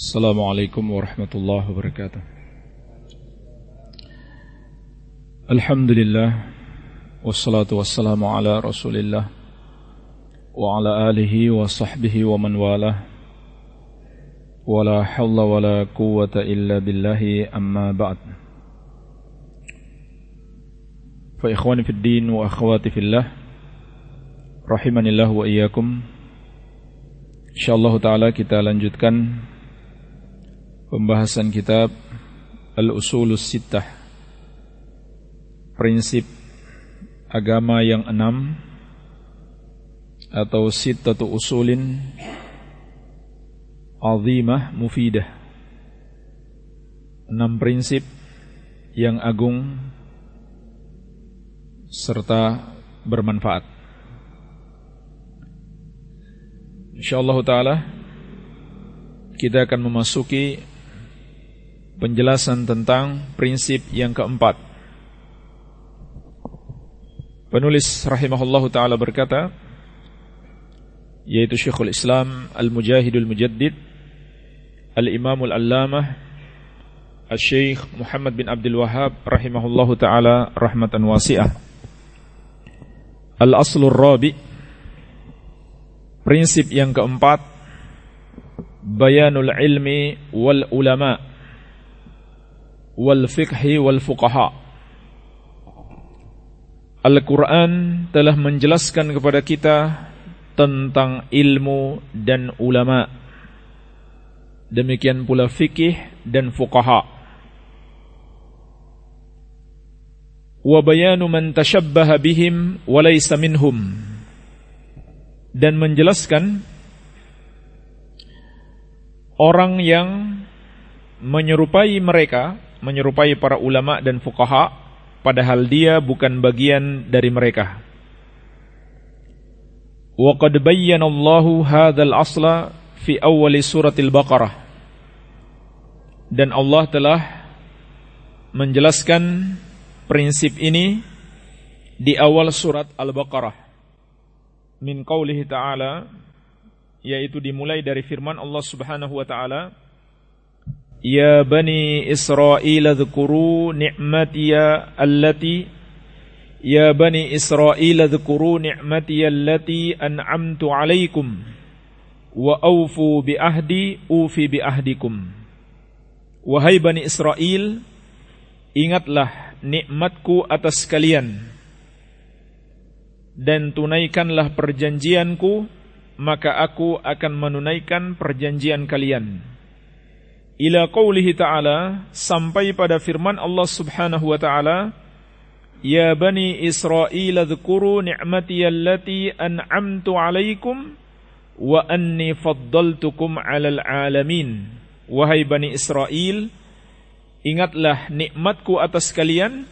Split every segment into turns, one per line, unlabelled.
السلام عليكم ورحمة الله وبركاته. الحمد لله والصلاة والسلام على رسول الله وعلى آله وصحبه ومن والاه. ولا حول ولا قوة إلا بالله أما بعد. فإخواني في الدين وأخواتي في الله رحمني الله وإياكم. InsyaAllah ta'ala kita lanjutkan pembahasan kitab Al-Usulus Sittah. Prinsip agama yang enam Atau Sittatu Usulin Azimah Mufidah. Enam prinsip yang agung Serta bermanfaat. InsyaAllah ta'ala Kita akan memasuki Penjelasan tentang Prinsip yang keempat. Penulis rahimahullah ta'ala berkata Yaitu Syekhul Islam Al-Mujahidul Mujaddid Al-Imamul Allamah Al-Syekh Muhammad bin Abdul Wahab Rahimahullah ta'ala Rahmatan wasi'ah. Al-Aslul Rabi' Prinsip yang keempat Bayanul ilmi wal ulama Wal fiqhi wal fuqaha. Al-Quran telah menjelaskan kepada kita Tentang ilmu dan ulama. Demikian pula fikih dan fuqaha. Wa bayanu man tashabbaha bihim Walaysa minhum. Dan menjelaskan orang yang menyerupai mereka, menyerupai para ulama dan fuqaha padahal dia bukan bagian dari mereka. Qad bayyana Allahu hadzal asla fi awal suratil Baqarah. Dan Allah telah menjelaskan prinsip ini di awal surat Al-Baqarah min qawlihi ta'ala yaitu dimulai dari firman Allah Subhanahu wa taala Ya bani Israel dzkuru ni'mati allati. Ya bani Israel dzkuru ni'mati allati an'amtu 'alaikum wa aufu bi ahdi ufi bi ahdikum. Wahai bani Israel ingatlah nikmatku atas kalian. Dan tunaikanlah perjanjianku maka aku akan menunaikan perjanjian kalian ila qaulihi ta'ala sampai pada firman Allah Subhanahu wa ta'ala ya bani Israel dzkuru ni'mati allati an'amtu 'alaikum wa anni faddaltukum 'alal 'alamin wahai bani Israel ingatlah nikmatku atas kalian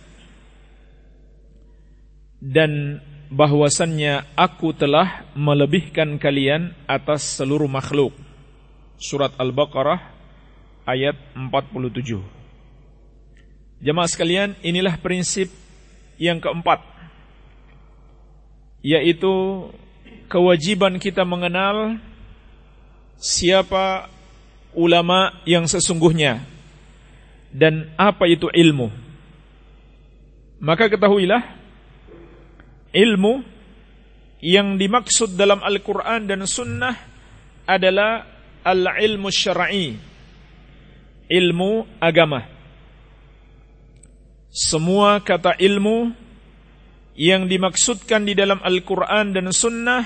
dan bahwasannya aku telah melebihkan kalian atas seluruh makhluk. Surat Al-Baqarah ayat 47. Jemaah sekalian, inilah prinsip yang keempat yaitu kewajiban kita mengenal siapa ulama yang sesungguhnya dan apa itu ilmu. Maka ketahuilah ilmu yang dimaksud dalam Al-Quran dan Sunnah adalah al-ilmu syar'i, ilmu agama. Semua kata ilmu yang dimaksudkan di dalam Al-Quran dan Sunnah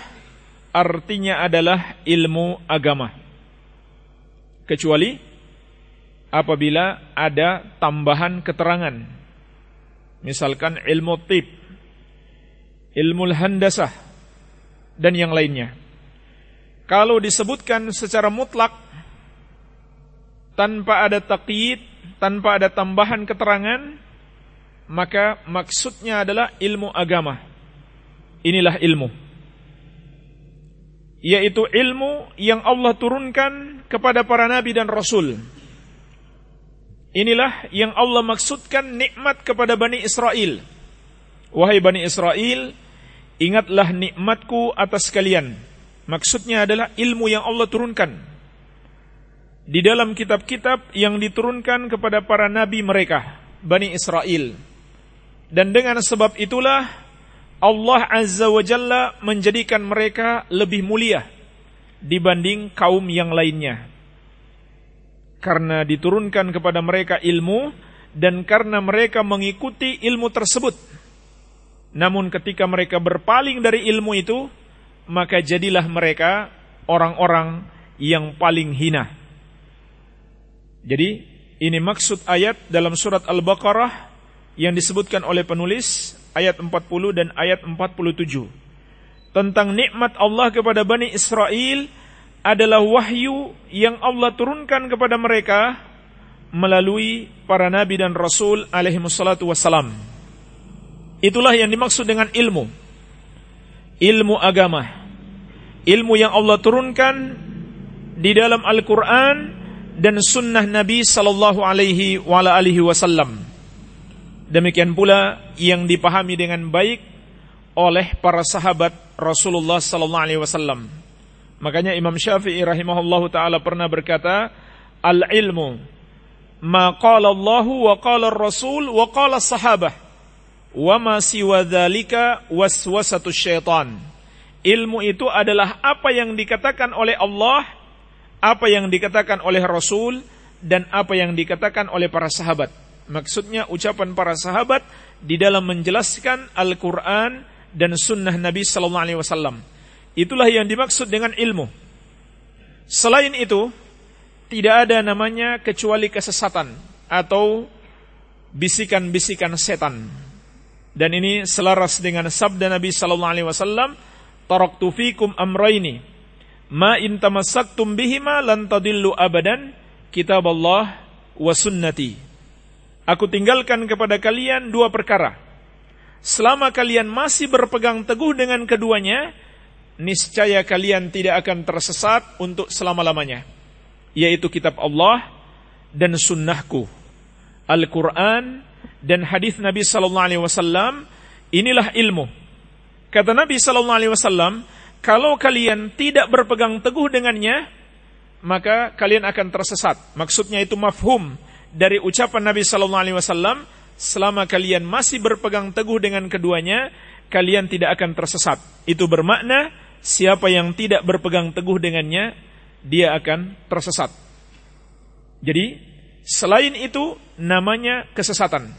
artinya adalah ilmu agama. Kecuali apabila ada tambahan keterangan. Misalkan ilmu tip, ilmu handasah dan yang lainnya. Kalau disebutkan secara mutlak tanpa ada taqyid, tanpa ada tambahan keterangan, maka maksudnya adalah ilmu agama. Inilah ilmu. Yaitu ilmu yang Allah turunkan kepada para nabi dan rasul. Inilah yang Allah maksudkan nikmat kepada Bani Israel. Wahai Bani Israel, Ingatlah nikmatku atas kalian. Maksudnya adalah ilmu yang Allah turunkan. Di dalam kitab-kitab yang diturunkan kepada para nabi mereka, Bani Israel. Dan dengan sebab itulah Allah Azza wa Jalla menjadikan mereka lebih mulia dibanding kaum yang lainnya. Karena diturunkan kepada mereka ilmu dan karena mereka mengikuti ilmu tersebut. Namun ketika mereka berpaling dari ilmu itu, maka jadilah mereka orang-orang yang paling hina. Jadi ini maksud ayat dalam surat Al-Baqarah yang disebutkan oleh penulis ayat 40 dan ayat 47. Tentang nikmat Allah kepada Bani Israel adalah wahyu yang Allah turunkan kepada mereka melalui para nabi dan rasul alaihi wassalatu wassalam. Itulah yang dimaksud dengan ilmu. Ilmu agama. Ilmu yang Allah turunkan di dalam Al-Quran dan sunnah Nabi Sallallahu Alaihi Wasallam. Demikian pula yang dipahami dengan baik oleh para sahabat Rasulullah Sallallahu Alaihi Wasallam. Makanya Imam Syafi'i rahimahullahu taala pernah berkata, al ilmu ma qala Allah wa qala Rasul wa qala sahabah wa ma siwa dzalika waswasatu syaitan. Ilmu itu adalah apa yang dikatakan oleh Allah apa yang dikatakan oleh Rasul dan apa yang dikatakan oleh para sahabat. Maksudnya ucapan para sahabat di dalam menjelaskan Al-Quran dan Sunnah Nabi Sallallahu Alaihi Wasallam. Itulah yang dimaksud dengan ilmu. Selain itu, tidak ada namanya kecuali kesesatan atau bisikan-bisikan setan. Dan ini selaras dengan sabda Nabi Sallallahu Alaihi Wasallam, "Taraktu fikum amraini." Ma in tamassaktum bihima lan tadillu abadan kitab Allah wa sunnati. Aku tinggalkan kepada kalian dua perkara. Selama kalian masih berpegang teguh dengan keduanya, niscaya kalian tidak akan tersesat untuk selama-lamanya. Yaitu kitab Allah dan sunnahku. Al-Quran dan hadis Nabi Sallallahu Alaihi Wasallam inilah ilmu. Kata Nabi Sallallahu Alaihi Wasallam, kalau kalian tidak berpegang teguh dengannya, maka kalian akan tersesat. Maksudnya itu mafhum dari ucapan Nabi Sallallahu Alaihi Wasallam, selama kalian masih berpegang teguh dengan keduanya, kalian tidak akan tersesat. Itu bermakna siapa yang tidak berpegang teguh dengannya, dia akan tersesat. Jadi, selain itu namanya kesesatan.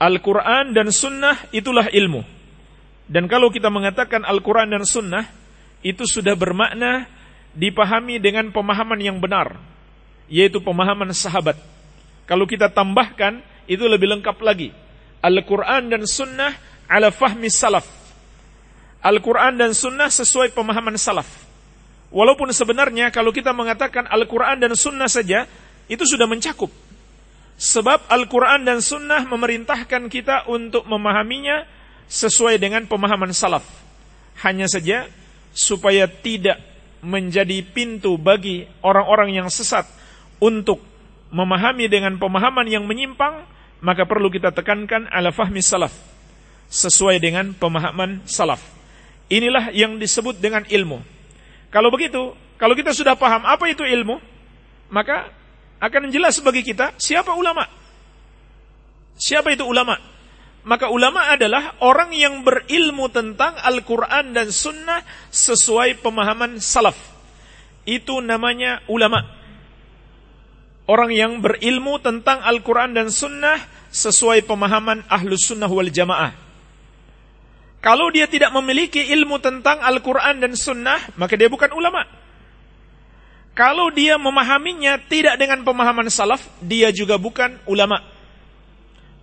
Al-Quran dan Sunnah itulah ilmu. Dan kalau kita mengatakan Al-Quran dan Sunnah, itu sudah bermakna dipahami dengan pemahaman yang benar, yaitu pemahaman sahabat. Kalau kita tambahkan, itu lebih lengkap lagi. Al-Quran dan Sunnah ala fahmi salaf. Al-Quran dan Sunnah sesuai pemahaman salaf. Walaupun sebenarnya kalau kita mengatakan Al-Quran dan Sunnah saja, itu sudah mencakup. Sebab Al-Quran dan Sunnah memerintahkan kita untuk memahaminya sesuai dengan pemahaman salaf. Hanya saja supaya tidak menjadi pintu bagi orang-orang yang sesat untuk memahami dengan pemahaman yang menyimpang, maka perlu kita tekankan ala fahmi salaf sesuai dengan pemahaman salaf. Inilah yang disebut dengan ilmu. Kalau begitu, kalau kita sudah paham apa itu ilmu, maka akan jelas bagi kita siapa ulama. Siapa itu ulama? Maka ulama adalah orang yang berilmu tentang Al-Quran dan Sunnah sesuai pemahaman salaf. Itu namanya ulama. Orang yang berilmu tentang Al-Quran dan Sunnah sesuai pemahaman Ahlus Sunnah wal Jamaah. Kalau dia tidak memiliki ilmu tentang Al-Quran dan Sunnah, maka dia bukan ulama. Kalau dia memahaminya tidak dengan pemahaman salaf, dia juga bukan ulama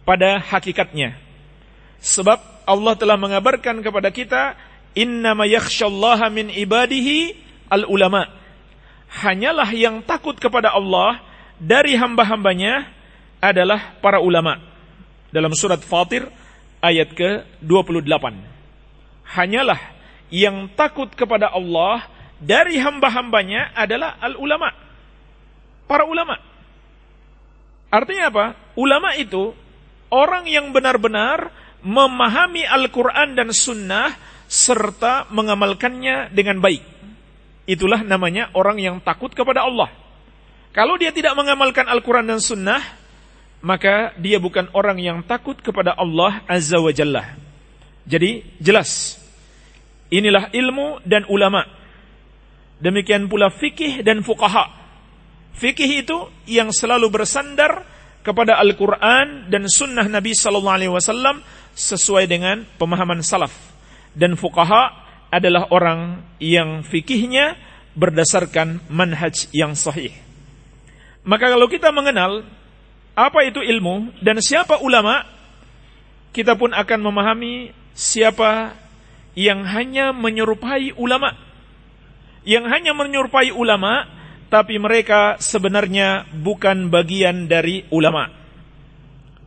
pada hakikatnya. Sebab Allah telah mengabarkan kepada kita, innama min ibadihi al-ulama. Hanyalah yang takut kepada Allah dari hamba-hambanya adalah para ulama. Dalam surat Fatir ayat ke-28. Hanyalah yang takut kepada Allah dari hamba-hambanya adalah al-ulama. Para ulama. Artinya apa? Ulama itu orang yang benar-benar memahami Al-Quran dan Sunnah serta mengamalkannya dengan baik. Itulah namanya orang yang takut kepada Allah. Kalau dia tidak mengamalkan Al-Quran dan Sunnah, maka dia bukan orang yang takut kepada Allah Azza wa Jalla. Jadi jelas, inilah ilmu dan ulama. Demikian pula fikih dan fukaha. Fikih itu yang selalu bersandar kepada Al-Quran dan Sunnah Nabi Sallallahu Alaihi Wasallam sesuai dengan pemahaman salaf. Dan fukaha adalah orang yang fikihnya berdasarkan manhaj yang sahih. Maka kalau kita mengenal apa itu ilmu dan siapa ulama, kita pun akan memahami siapa yang hanya menyerupai ulama. Yang hanya menyerupai ulama, tapi mereka sebenarnya bukan bagian dari ulama.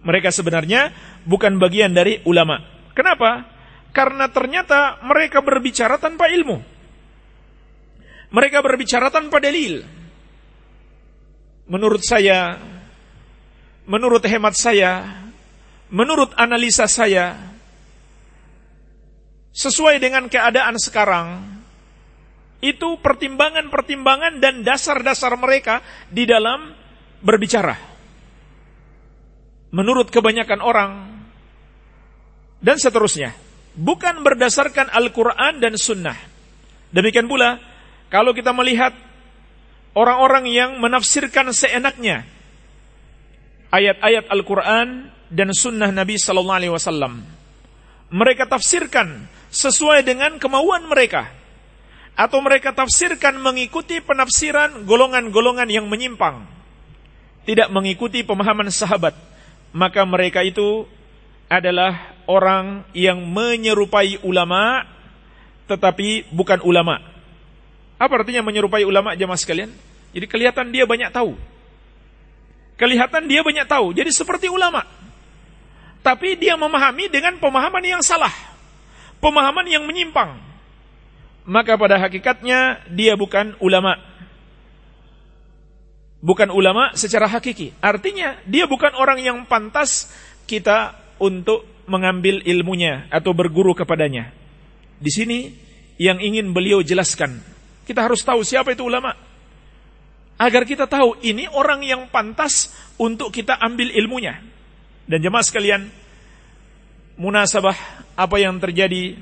Mereka sebenarnya bukan bagian dari ulama. Kenapa? Karena ternyata mereka berbicara tanpa ilmu. Mereka berbicara tanpa dalil. Menurut saya, menurut hemat saya, menurut analisa saya, sesuai dengan keadaan sekarang, itu pertimbangan-pertimbangan dan dasar-dasar mereka di dalam berbicara. Menurut kebanyakan orang, dan seterusnya. Bukan berdasarkan Al-Quran dan Sunnah. Demikian pula, kalau kita melihat orang-orang yang menafsirkan seenaknya ayat-ayat Al-Quran dan Sunnah Nabi Sallallahu Alaihi Wasallam. Mereka tafsirkan sesuai dengan kemauan mereka, atau mereka tafsirkan mengikuti penafsiran golongan-golongan yang menyimpang, tidak mengikuti pemahaman sahabat, maka mereka itu adalah orang yang menyerupai ulama, tetapi bukan ulama. Apa artinya menyerupai ulama jamaah sekalian? Jadi kelihatan dia banyak tahu. Kelihatan dia banyak tahu, jadi seperti ulama. Tapi dia memahami dengan pemahaman yang salah. Pemahaman yang menyimpang. Maka pada hakikatnya dia bukan ulama. Bukan ulama secara hakiki. Artinya dia bukan orang yang pantas kita untuk mengambil ilmunya atau berguru kepadanya. Di sini yang ingin beliau jelaskan. Kita harus tahu siapa itu ulama agar kita tahu ini orang yang pantas untuk kita ambil ilmunya. Dan jemaah sekalian, munasabah apa yang terjadi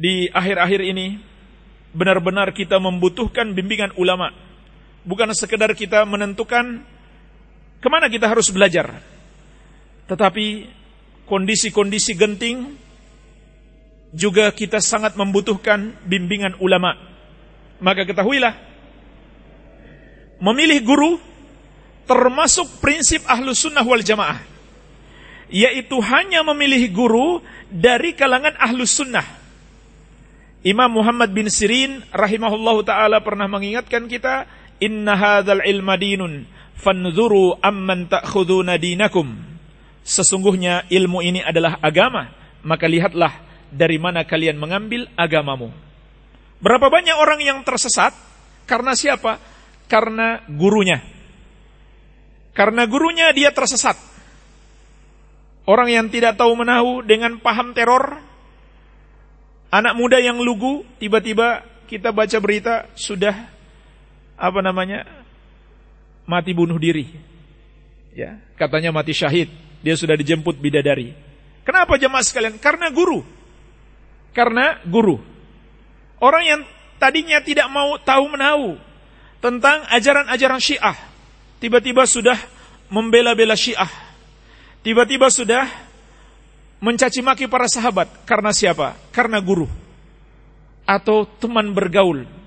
di akhir-akhir ini benar-benar kita membutuhkan bimbingan ulama. Bukan sekedar kita menentukan ke mana kita harus belajar. Tetapi kondisi-kondisi genting juga kita sangat membutuhkan bimbingan ulama. Maka ketahuilah memilih guru termasuk prinsip ahlu sunnah wal jamaah. Yaitu hanya memilih guru dari kalangan ahlu sunnah. Imam Muhammad bin Sirin rahimahullah ta'ala pernah mengingatkan kita, Inna hadhal ilma dinun, fanzuru amman ta'khuduna dinakum. Sesungguhnya ilmu ini adalah agama, maka lihatlah dari mana kalian mengambil agamamu. Berapa banyak orang yang tersesat? Karena siapa? karena gurunya. Karena gurunya dia tersesat. Orang yang tidak tahu menahu dengan paham teror, anak muda yang lugu, tiba-tiba kita baca berita sudah apa namanya mati bunuh diri. Ya, katanya mati syahid. Dia sudah dijemput bidadari. Kenapa jemaah sekalian? Karena guru. Karena guru. Orang yang tadinya tidak mau tahu menahu, tentang ajaran-ajaran Syiah. Tiba-tiba sudah membela-bela Syiah. Tiba-tiba sudah mencaci maki para sahabat karena siapa? Karena guru atau teman bergaul.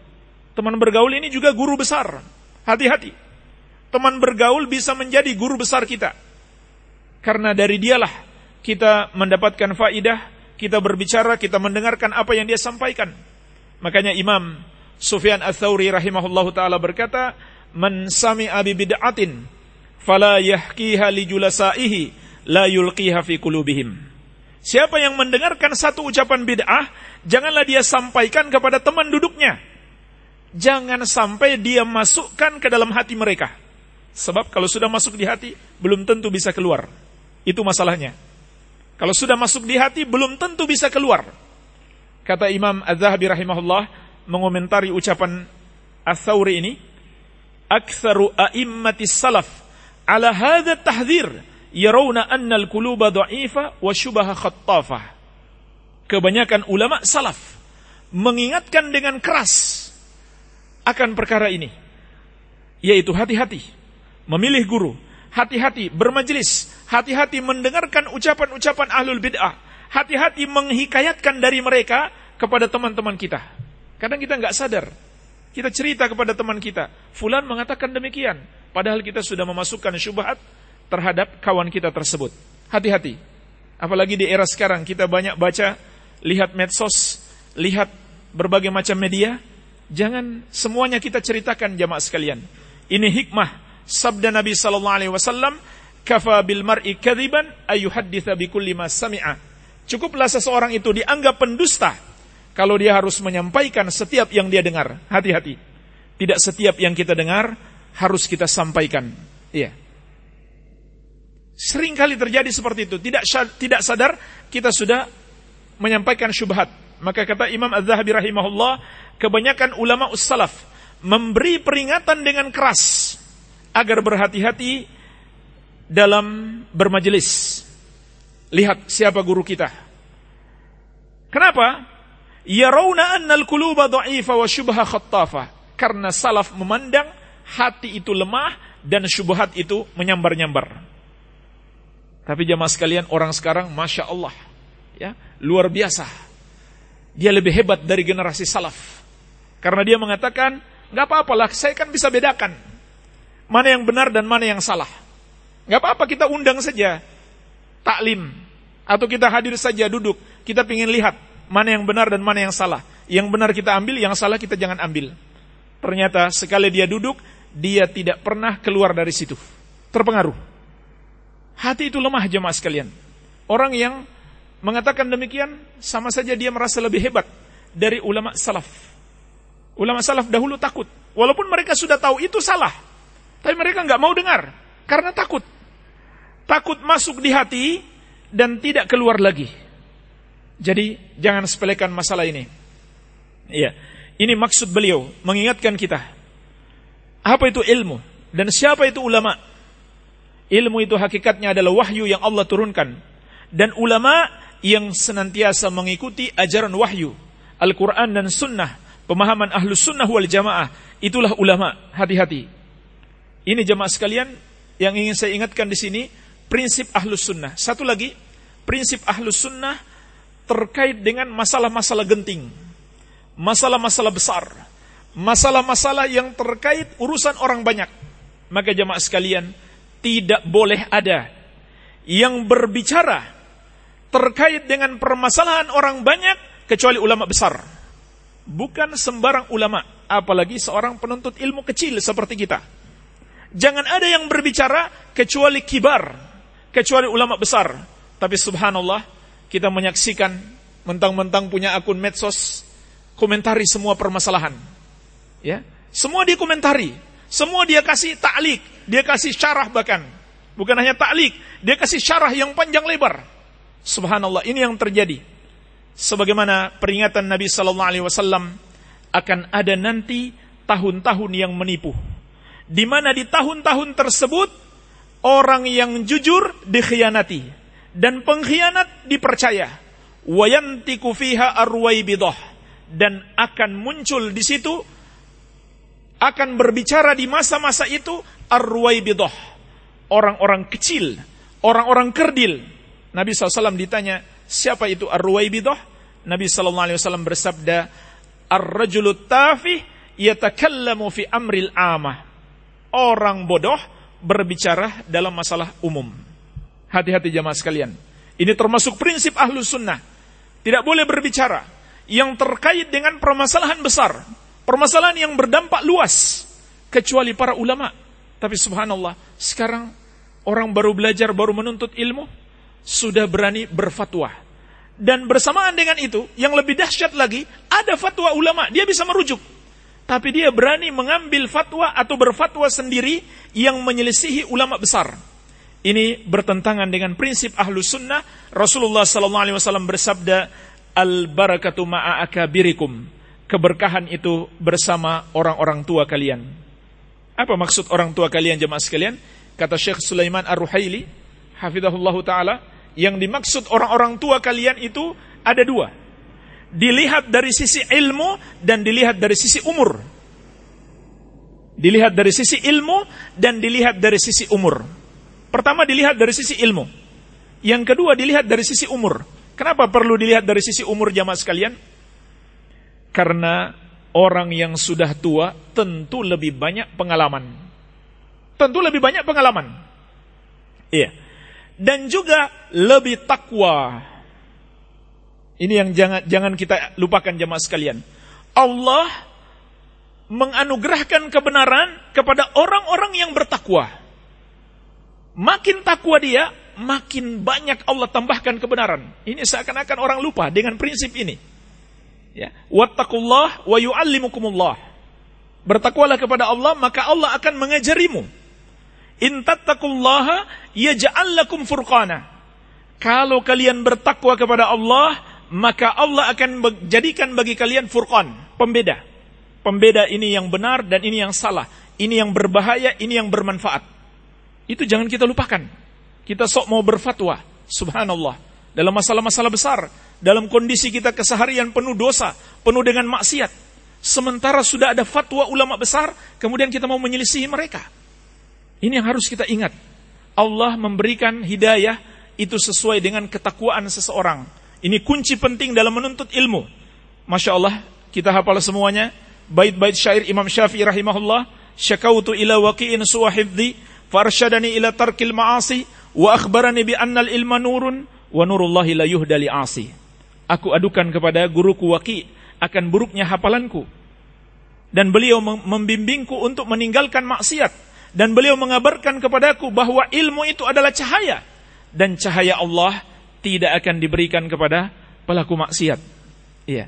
Teman bergaul ini juga guru besar. Hati-hati. Teman bergaul bisa menjadi guru besar kita. Karena dari dialah kita mendapatkan faidah, kita berbicara, kita mendengarkan apa yang dia sampaikan. Makanya Imam Sufyan Ats-Tsauri rahimahullahu taala berkata, "Man sami'a bi bid'atin fala yahkiha li julasaihi la yulqiha fi qulubihim." Siapa yang mendengarkan satu ucapan bid'ah, janganlah dia sampaikan kepada teman duduknya. Jangan sampai dia masukkan ke dalam hati mereka. Sebab kalau sudah masuk di hati, belum tentu bisa keluar. Itu masalahnya. Kalau sudah masuk di hati, belum tentu bisa keluar. Kata Imam Az-Zahabi rahimahullah, mengomentari ucapan As-Sawri ini, aktsaru a'immatis salaf ala hadha tahdhir yarawna anna al-quluba dha'ifa wa syubaha khattafah. Kebanyakan ulama salaf mengingatkan dengan keras akan perkara ini. Yaitu hati-hati memilih guru, hati-hati bermajelis, hati-hati mendengarkan ucapan-ucapan ahlul bid'ah, hati-hati menghikayatkan dari mereka kepada teman-teman kita. Kadang kita nggak sadar, kita cerita kepada teman kita, Fulan mengatakan demikian, padahal kita sudah memasukkan syubhat terhadap kawan kita tersebut. Hati-hati. Apalagi di era sekarang kita banyak baca, lihat medsos, lihat berbagai macam media, jangan semuanya kita ceritakan jamaah sekalian. Ini hikmah sabda Nabi sallallahu alaihi wasallam, "Kafa bil mar'i kadziban ayuhadditsa bikulli ma sami'a." Cukuplah seseorang itu dianggap pendusta kalau dia harus menyampaikan setiap yang dia dengar. Hati-hati. Tidak setiap yang kita dengar harus kita sampaikan. Iya. Sering kali terjadi seperti itu. Tidak tidak sadar kita sudah menyampaikan syubhat. Maka kata Imam Az-Zahabi rahimahullah, kebanyakan ulama ussalaf memberi peringatan dengan keras agar berhati-hati dalam bermajelis. Lihat siapa guru kita. Kenapa? Yarawna annal quluba dha'ifa wa syubha khattafa. Karena salaf memandang hati itu lemah dan syubhat itu menyambar-nyambar. Tapi jamaah sekalian orang sekarang Masya Allah ya luar biasa. Dia lebih hebat dari generasi salaf. Karena dia mengatakan, nggak apa-apalah, saya kan bisa bedakan mana yang benar dan mana yang salah. Nggak apa-apa kita undang saja taklim atau kita hadir saja duduk, kita ingin lihat mana yang benar dan mana yang salah. Yang benar kita ambil, yang salah kita jangan ambil. Ternyata sekali dia duduk, dia tidak pernah keluar dari situ. Terpengaruh. Hati itu lemah jemaah sekalian. Orang yang mengatakan demikian sama saja dia merasa lebih hebat dari ulama salaf. Ulama salaf dahulu takut. Walaupun mereka sudah tahu itu salah. Tapi mereka nggak mau dengar. Karena takut. Takut masuk di hati dan tidak keluar lagi. Jadi jangan sepelekan masalah ini. Iya. Ini maksud beliau mengingatkan kita. Apa itu ilmu dan siapa itu ulama? Ilmu itu hakikatnya adalah wahyu yang Allah turunkan. Dan ulama yang senantiasa mengikuti ajaran wahyu. Al-Quran dan sunnah. Pemahaman ahlus sunnah wal jamaah. Itulah ulama. Hati-hati. Ini jamaah sekalian yang ingin saya ingatkan di sini. Prinsip ahlus sunnah. Satu lagi. Prinsip ahlus sunnah terkait dengan masalah-masalah genting. Masalah-masalah besar. Masalah-masalah yang terkait urusan orang banyak. Maka jamaah sekalian, tidak boleh ada yang berbicara terkait dengan permasalahan orang banyak kecuali ulama besar. Bukan sembarang ulama, apalagi seorang penuntut ilmu kecil seperti kita. Jangan ada yang berbicara kecuali kibar, kecuali ulama besar. Tapi subhanallah, kita menyaksikan mentang-mentang punya akun medsos, komentari semua permasalahan. Ya, semua dikomentari, semua dia kasih ta'lik, dia kasih syarah bahkan. Bukan hanya ta'lik, dia kasih syarah yang panjang lebar. Subhanallah, ini yang terjadi. Sebagaimana peringatan Nabi sallallahu alaihi wasallam akan ada nanti tahun-tahun yang menipu. Di mana di tahun-tahun tersebut orang yang jujur dikhianati dan pengkhianat dipercaya. Wayantiku fiha arwaibidah dan akan muncul di situ akan berbicara di masa-masa itu arwaibidah. Orang-orang kecil, orang-orang kerdil. Nabi SAW ditanya, siapa itu arwaibidah? Nabi SAW bersabda, Ar-rajulut tafih yatakallamu fi amril amah. Orang bodoh berbicara dalam masalah umum. Hati-hati jamaah sekalian. Ini termasuk prinsip ahlus sunnah. Tidak boleh berbicara yang terkait dengan permasalahan besar Permasalahan yang berdampak luas. Kecuali para ulama. Tapi subhanallah, sekarang orang baru belajar, baru menuntut ilmu, sudah berani berfatwa. Dan bersamaan dengan itu, yang lebih dahsyat lagi, ada fatwa ulama, dia bisa merujuk. Tapi dia berani mengambil fatwa atau berfatwa sendiri yang menyelisihi ulama besar. Ini bertentangan dengan prinsip ahlu sunnah. Rasulullah SAW bersabda, Al-barakatu ma'a akabirikum keberkahan itu bersama orang-orang tua kalian. Apa maksud orang tua kalian jemaah sekalian? Kata Syekh Sulaiman Ar-Ruhaili, taala, yang dimaksud orang-orang tua kalian itu ada dua. Dilihat dari sisi ilmu dan dilihat dari sisi umur. Dilihat dari sisi ilmu dan dilihat dari sisi umur. Pertama dilihat dari sisi ilmu. Yang kedua dilihat dari sisi umur. Kenapa perlu dilihat dari sisi umur jamaah sekalian? Karena orang yang sudah tua tentu lebih banyak pengalaman. Tentu lebih banyak pengalaman. Iya. Dan juga lebih takwa. Ini yang jangan jangan kita lupakan jemaah sekalian. Allah menganugerahkan kebenaran kepada orang-orang yang bertakwa. Makin takwa dia, makin banyak Allah tambahkan kebenaran. Ini seakan-akan orang lupa dengan prinsip ini. Ya, wattaqullah wa yu'allimukumullah. Bertakwalah kepada Allah, maka Allah akan mengajarimu. In tattaqullaha yaj'al lakum furqana. Kalau kalian bertakwa kepada Allah, maka Allah akan menjadikan bagi kalian furqan, pembeda. Pembeda ini yang benar dan ini yang salah. Ini yang berbahaya, ini yang bermanfaat. Itu jangan kita lupakan. Kita sok mau berfatwa, subhanallah. Dalam masalah-masalah besar, dalam kondisi kita keseharian penuh dosa, penuh dengan maksiat. Sementara sudah ada fatwa ulama besar, kemudian kita mau menyelisihi mereka. Ini yang harus kita ingat. Allah memberikan hidayah itu sesuai dengan ketakwaan seseorang. Ini kunci penting dalam menuntut ilmu. Masya Allah, kita hafal semuanya. Bait-bait syair Imam Syafi'i rahimahullah. Syakautu ila waqi'in suwahiddi, farshadani ila tarkil ma'asi, wa akhbarani bi annal ilma nurun wa nurullahi la yuhdali asi. Aku adukan kepada guruku Waqi akan buruknya hafalanku. Dan beliau membimbingku untuk meninggalkan maksiat dan beliau mengabarkan kepadaku bahwa ilmu itu adalah cahaya dan cahaya Allah tidak akan diberikan kepada pelaku maksiat. Iya.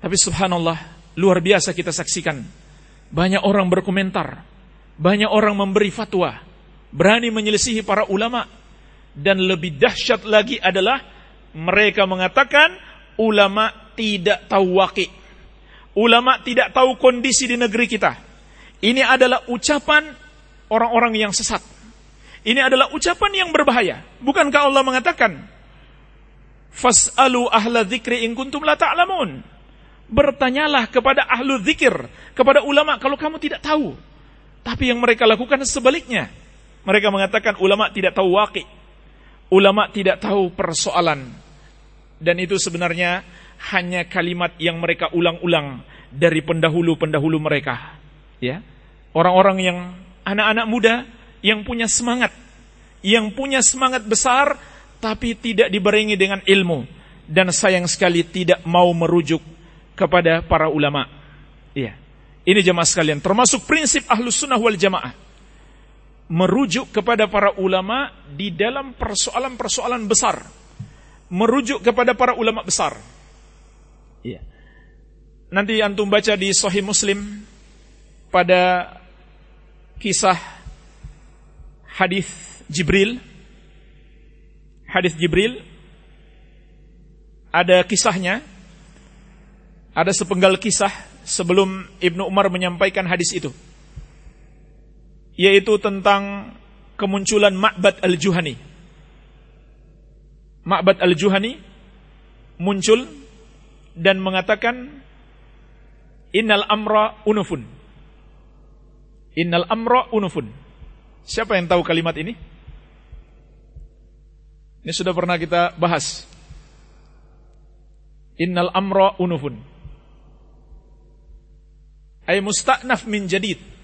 Tapi subhanallah, luar biasa kita saksikan. Banyak orang berkomentar, banyak orang memberi fatwa, berani menyelisihi para ulama dan lebih dahsyat lagi adalah mereka mengatakan ulama tidak tahu waki. Ulama tidak tahu kondisi di negeri kita. Ini adalah ucapan orang-orang yang sesat. Ini adalah ucapan yang berbahaya. Bukankah Allah mengatakan, Fas'alu ahla dzikri in kuntum la ta'lamun. Bertanyalah kepada ahlu zikir, kepada ulama kalau kamu tidak tahu. Tapi yang mereka lakukan sebaliknya. Mereka mengatakan ulama tidak tahu waqi. Ulama tidak tahu persoalan. Dan itu sebenarnya hanya kalimat yang mereka ulang-ulang dari pendahulu-pendahulu mereka. Ya. Orang-orang yang anak-anak muda yang punya semangat, yang punya semangat besar tapi tidak dibarengi dengan ilmu dan sayang sekali tidak mau merujuk kepada para ulama. Iya. Ini jemaah sekalian, termasuk prinsip ahlus sunnah wal jamaah merujuk kepada para ulama di dalam persoalan-persoalan besar. Merujuk kepada para ulama besar. Iya. Nanti antum baca di Sahih Muslim pada kisah hadis Jibril. Hadis Jibril ada kisahnya. Ada sepenggal kisah sebelum Ibnu Umar menyampaikan hadis itu yaitu tentang kemunculan Ma'bad al-Juhani. Ma'bad al-Juhani muncul dan mengatakan Innal amra unufun. Innal amra unufun. Siapa yang tahu kalimat ini? Ini sudah pernah kita bahas. Innal amra unufun. Ay musta'naf min jadid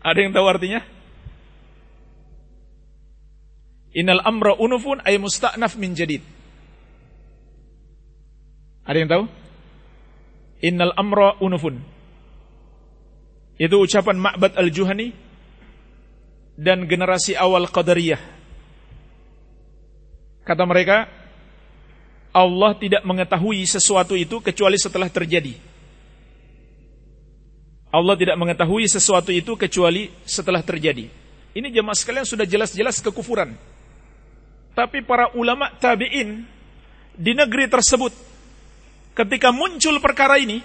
ada yang tahu artinya? Innal amra unufun ay musta'naf min jadid. Ada yang tahu? Innal amra unufun. Itu ucapan Ma'bad al-Juhani dan generasi awal Qadariyah. Kata mereka, Allah tidak mengetahui sesuatu itu kecuali setelah terjadi. Allah tidak mengetahui sesuatu itu kecuali setelah terjadi. Ini jemaah sekalian sudah jelas-jelas kekufuran. Tapi para ulama tabi'in di negeri tersebut ketika muncul perkara ini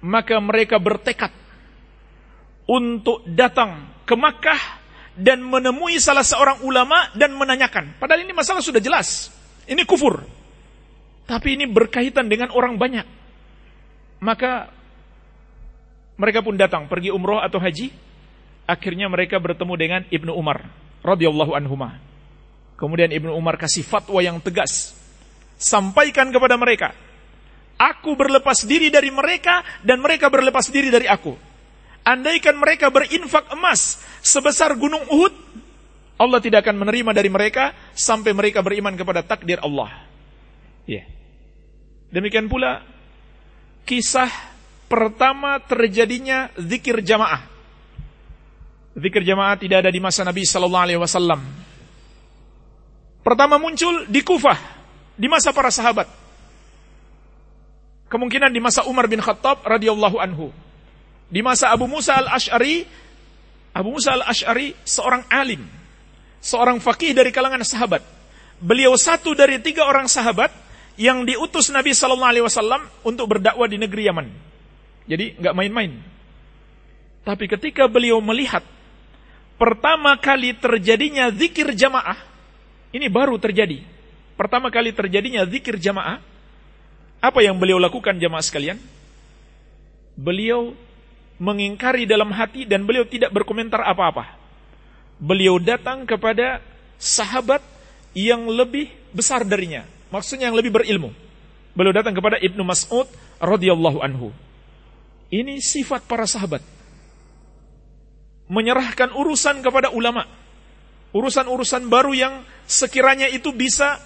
maka mereka bertekad untuk datang ke Makkah dan menemui salah seorang ulama dan menanyakan. Padahal ini masalah sudah jelas. Ini kufur. Tapi ini berkaitan dengan orang banyak. Maka mereka pun datang pergi umroh atau haji. Akhirnya mereka bertemu dengan Ibnu Umar radhiyallahu anhuma. Kemudian Ibnu Umar kasih fatwa yang tegas. Sampaikan kepada mereka, aku berlepas diri dari mereka dan mereka berlepas diri dari aku. Andaikan mereka berinfak emas sebesar gunung Uhud, Allah tidak akan menerima dari mereka sampai mereka beriman kepada takdir Allah. Ya. Yeah. Demikian pula kisah pertama terjadinya zikir jamaah. Zikir jamaah tidak ada di masa Nabi sallallahu alaihi wasallam. Pertama muncul di Kufah di masa para sahabat. Kemungkinan di masa Umar bin Khattab radhiyallahu anhu. Di masa Abu Musa al-Ash'ari, Abu Musa al-Ash'ari seorang alim, seorang fakih dari kalangan sahabat. Beliau satu dari tiga orang sahabat yang diutus Nabi Sallallahu Alaihi Wasallam untuk berdakwah di negeri Yaman. Jadi nggak main-main. Tapi ketika beliau melihat pertama kali terjadinya zikir jamaah, ini baru terjadi. Pertama kali terjadinya zikir jamaah, apa yang beliau lakukan jamaah sekalian? Beliau mengingkari dalam hati dan beliau tidak berkomentar apa-apa. Beliau datang kepada sahabat yang lebih besar darinya, maksudnya yang lebih berilmu. Beliau datang kepada Ibnu Mas'ud radhiyallahu anhu. Ini sifat para sahabat. Menyerahkan urusan kepada ulama. Urusan-urusan baru yang sekiranya itu bisa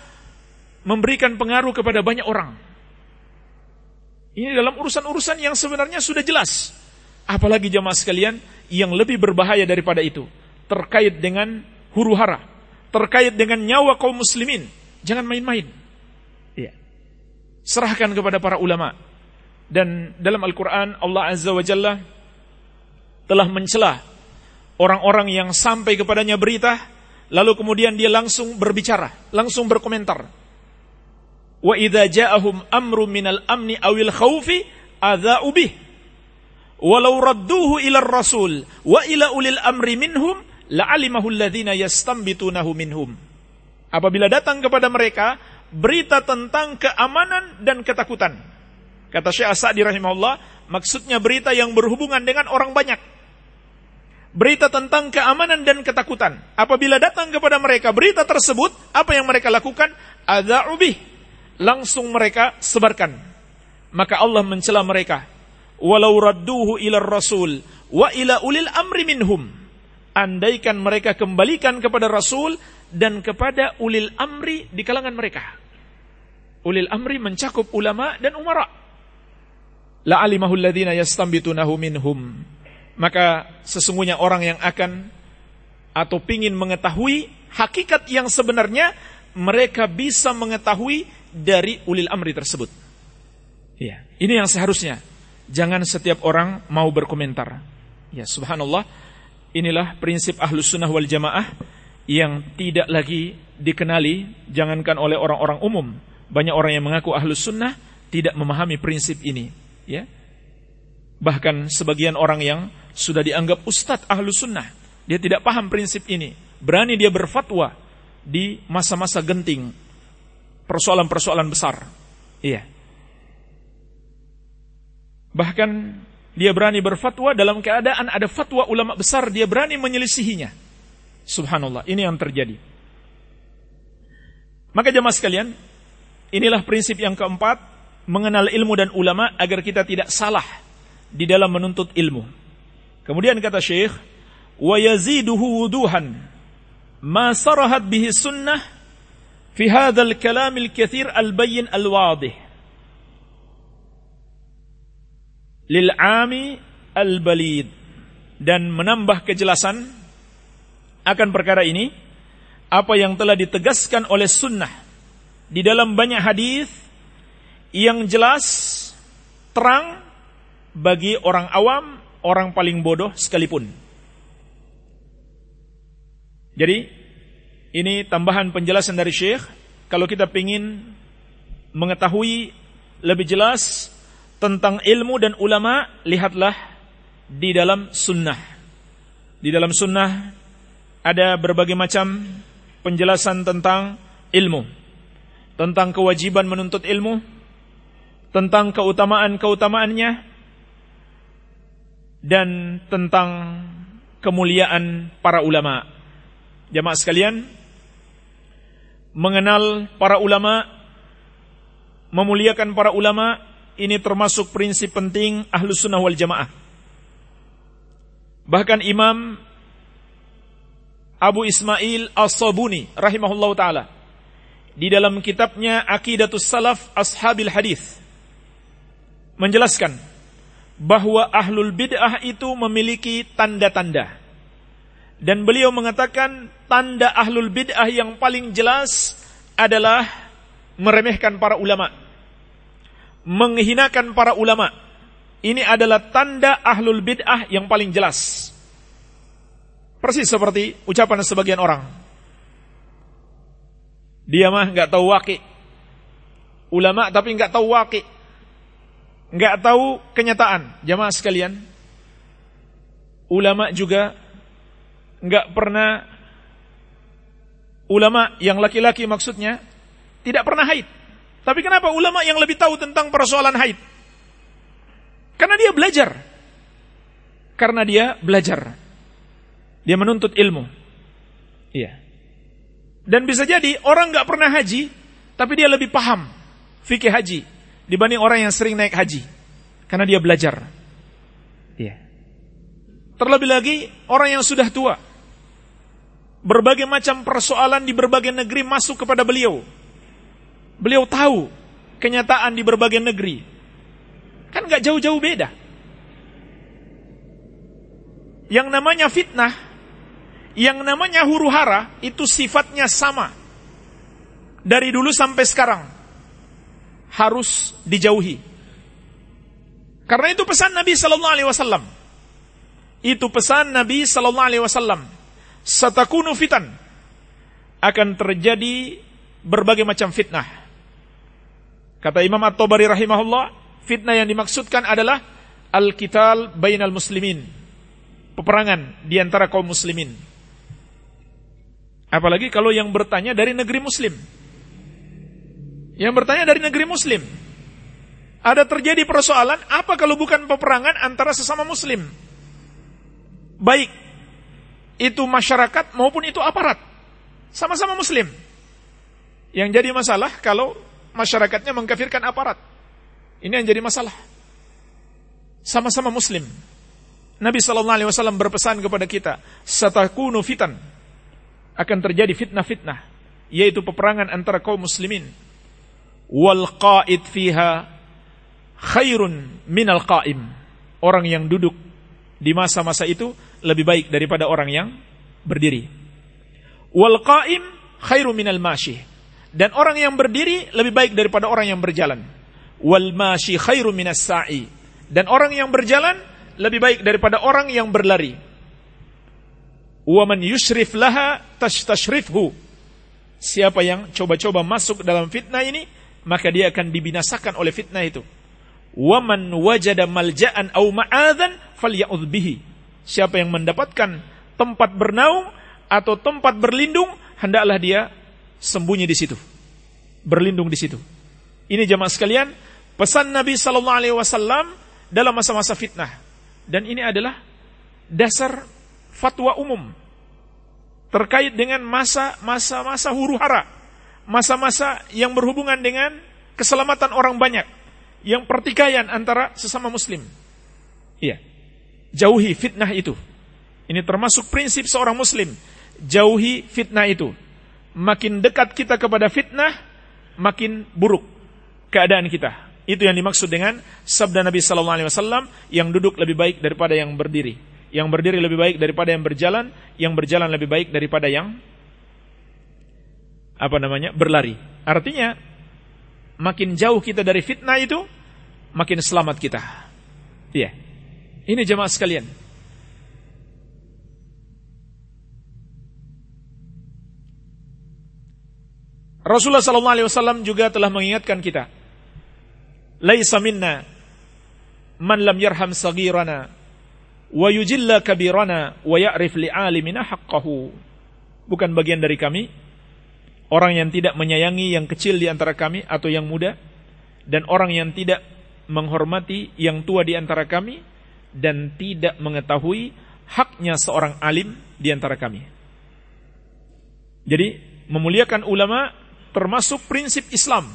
memberikan pengaruh kepada banyak orang. Ini dalam urusan-urusan yang sebenarnya sudah jelas. Apalagi jamaah sekalian yang lebih berbahaya daripada itu. Terkait dengan huru hara. Terkait dengan nyawa kaum muslimin. Jangan main-main. Ya. Serahkan kepada para ulama. Dan dalam Al-Quran Allah Azza wa Jalla telah mencela orang-orang yang sampai kepadanya berita. Lalu kemudian dia langsung berbicara. Langsung berkomentar. Wa idha ja'ahum amru minal amni awil khawfi adha'u bih walau radduhu ila rasul wa ila ulil amri minhum la'alimahu alladhina yastambitunahu minhum. Apabila datang kepada mereka berita tentang keamanan dan ketakutan. Kata Syekh As-Sa'di rahimahullah maksudnya berita yang berhubungan dengan orang banyak. Berita tentang keamanan dan ketakutan. Apabila datang kepada mereka berita tersebut apa yang mereka lakukan? Adza'ubih langsung mereka sebarkan. Maka Allah mencela mereka walau radduhu ila rasul wa ila ulil amri minhum. Andaikan mereka kembalikan kepada rasul dan kepada ulil amri di kalangan mereka. Ulil amri mencakup ulama dan umara. La alimahul ladzina yastambitunahu minhum. Maka sesungguhnya orang yang akan atau pingin mengetahui hakikat yang sebenarnya mereka bisa mengetahui dari ulil amri tersebut. Ya, ini yang seharusnya jangan setiap orang mau berkomentar. Ya, subhanallah, inilah prinsip ahlus sunnah wal jamaah yang tidak lagi dikenali, jangankan oleh orang-orang umum. Banyak orang yang mengaku ahlus sunnah tidak memahami prinsip ini. Ya, Bahkan sebagian orang yang sudah dianggap ustadz ahlus sunnah, dia tidak paham prinsip ini. Berani dia berfatwa di masa-masa genting, persoalan-persoalan besar. Iya. Bahkan dia berani berfatwa dalam keadaan ada fatwa ulama besar, dia berani menyelisihinya. Subhanallah, ini yang terjadi. Maka jemaah sekalian, inilah prinsip yang keempat, mengenal ilmu dan ulama agar kita tidak salah di dalam menuntut ilmu. Kemudian kata Syekh, wa yaziduhu wuduhan ma sarahat bihi sunnah fi hadzal kalam al-kathir al-bayyin al-wadih. lil'ami al-balid dan menambah kejelasan akan perkara ini apa yang telah ditegaskan oleh sunnah di dalam banyak hadis yang jelas terang bagi orang awam, orang paling bodoh sekalipun. Jadi ini tambahan penjelasan dari Syekh kalau kita ingin mengetahui lebih jelas tentang ilmu dan ulama, lihatlah di dalam sunnah. Di dalam sunnah ada berbagai macam penjelasan tentang ilmu, tentang kewajiban menuntut ilmu, tentang keutamaan-keutamaannya, dan tentang kemuliaan para ulama. Jamaah sekalian, mengenal para ulama, memuliakan para ulama, ini termasuk prinsip penting ahlu sunnah wal jamaah. Bahkan Imam Abu Ismail As-Sabuni rahimahullah ta'ala di dalam kitabnya Aqidatus Salaf Ashabil Hadis menjelaskan bahwa ahlul bid'ah itu memiliki tanda-tanda. Dan beliau mengatakan tanda ahlul bid'ah yang paling jelas adalah meremehkan para ulama. Menghinakan para ulama. Ini adalah tanda ahlul bid'ah yang paling jelas. Persis seperti ucapan sebagian orang. Dia mah nggak tahu waki. Ulama tapi nggak tahu waki nggak tahu kenyataan. Jamaah sekalian, ulama juga nggak pernah ulama yang laki-laki maksudnya tidak pernah haid. Tapi kenapa ulama yang lebih tahu tentang persoalan haid? Karena dia belajar. Karena dia belajar. Dia menuntut ilmu. Iya. Dan bisa jadi orang nggak pernah haji, tapi dia lebih paham fikih haji dibanding orang yang sering naik haji karena dia belajar. Iya. Terlebih lagi orang yang sudah tua. Berbagai macam persoalan di berbagai negeri masuk kepada beliau. Beliau tahu kenyataan di berbagai negeri. Kan nggak jauh-jauh beda. Yang namanya fitnah, yang namanya huru hara itu sifatnya sama. Dari dulu sampai sekarang harus dijauhi. Karena itu pesan Nabi sallallahu alaihi wasallam. Itu pesan Nabi sallallahu alaihi wasallam. Satakunu fitan akan terjadi berbagai macam fitnah. Kata Imam At-Tabari rahimahullah, fitnah yang dimaksudkan adalah al-qital bainal muslimin. Peperangan di antara kaum muslimin. Apalagi kalau yang bertanya dari negeri muslim yang bertanya dari negeri muslim. Ada terjadi persoalan, apa kalau bukan peperangan antara sesama muslim? Baik, itu masyarakat maupun itu aparat. Sama-sama muslim. Yang jadi masalah kalau masyarakatnya mengkafirkan aparat. Ini yang jadi masalah. Sama-sama muslim. Nabi Shallallahu Alaihi Wasallam berpesan kepada kita, satakunu fitan akan terjadi fitnah-fitnah, yaitu peperangan antara kaum muslimin wal qa'id fiha khairun minal qa'im. Orang yang duduk di masa-masa itu lebih baik daripada orang yang berdiri. Wal qa'im khairu minal mashi. Dan orang yang berdiri lebih baik daripada orang yang berjalan. Wal mashi khairu minas sa'i. Dan orang yang berjalan lebih baik daripada orang yang berlari. Wa man yusrif laha tashrifhu. Siapa yang coba-coba masuk dalam fitnah ini, maka dia akan dibinasakan oleh fitnah itu. Waman wajada malja'an au ma'adzan falya'udz bihi. Siapa yang mendapatkan tempat bernaung atau tempat berlindung, hendaklah dia sembunyi di situ. Berlindung di situ. Ini jemaah sekalian, pesan Nabi sallallahu alaihi wasallam dalam masa-masa fitnah. Dan ini adalah dasar fatwa umum terkait dengan masa-masa masa huru hara masa-masa yang berhubungan dengan keselamatan orang banyak, yang pertikaian antara sesama muslim. Iya. Jauhi fitnah itu. Ini termasuk prinsip seorang muslim. Jauhi fitnah itu. Makin dekat kita kepada fitnah, makin buruk keadaan kita. Itu yang dimaksud dengan sabda Nabi sallallahu alaihi wasallam yang duduk lebih baik daripada yang berdiri. Yang berdiri lebih baik daripada yang berjalan, yang berjalan lebih baik daripada yang apa namanya berlari. Artinya makin jauh kita dari fitnah itu, makin selamat kita. Iya. Ini jemaah sekalian. Rasulullah sallallahu alaihi wasallam juga telah mengingatkan kita. Laisa minna man lam yarham sagirana wa yujilla kabirana wa ya'rif li'alimina haqqahu. Bukan bagian dari kami orang yang tidak menyayangi yang kecil di antara kami atau yang muda dan orang yang tidak menghormati yang tua di antara kami dan tidak mengetahui haknya seorang alim di antara kami. Jadi, memuliakan ulama termasuk prinsip Islam.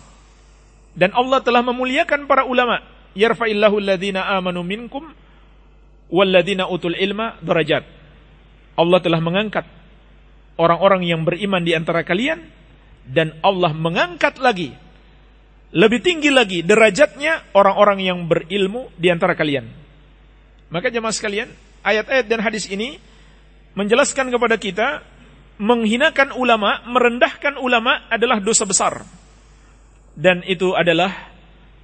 Dan Allah telah memuliakan para ulama. Yarfa'illahu alladhina amanu minkum walladhina utul ilma darajat. Allah telah mengangkat orang-orang yang beriman di antara kalian dan Allah mengangkat lagi lebih tinggi lagi derajatnya orang-orang yang berilmu di antara kalian. Maka jemaah sekalian, ayat-ayat dan hadis ini menjelaskan kepada kita menghinakan ulama, merendahkan ulama adalah dosa besar. Dan itu adalah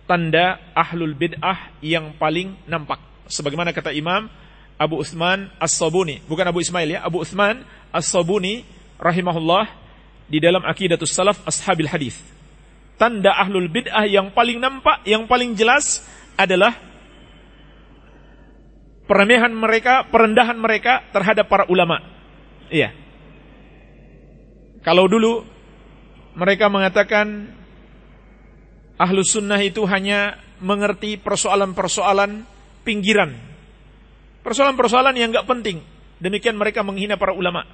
tanda ahlul bid'ah yang paling nampak. Sebagaimana kata Imam Abu Uthman As-Sabuni, bukan Abu Ismail ya, Abu Uthman As-Sabuni rahimahullah di dalam Aqidatus Salaf Ashabil Hadis tanda ahlul bid'ah yang paling nampak, yang paling jelas adalah peremehan mereka, perendahan mereka terhadap para ulama. Iya. Kalau dulu mereka mengatakan ahlus sunnah itu hanya mengerti persoalan-persoalan pinggiran. Persoalan-persoalan yang enggak penting. Demikian mereka menghina para ulama.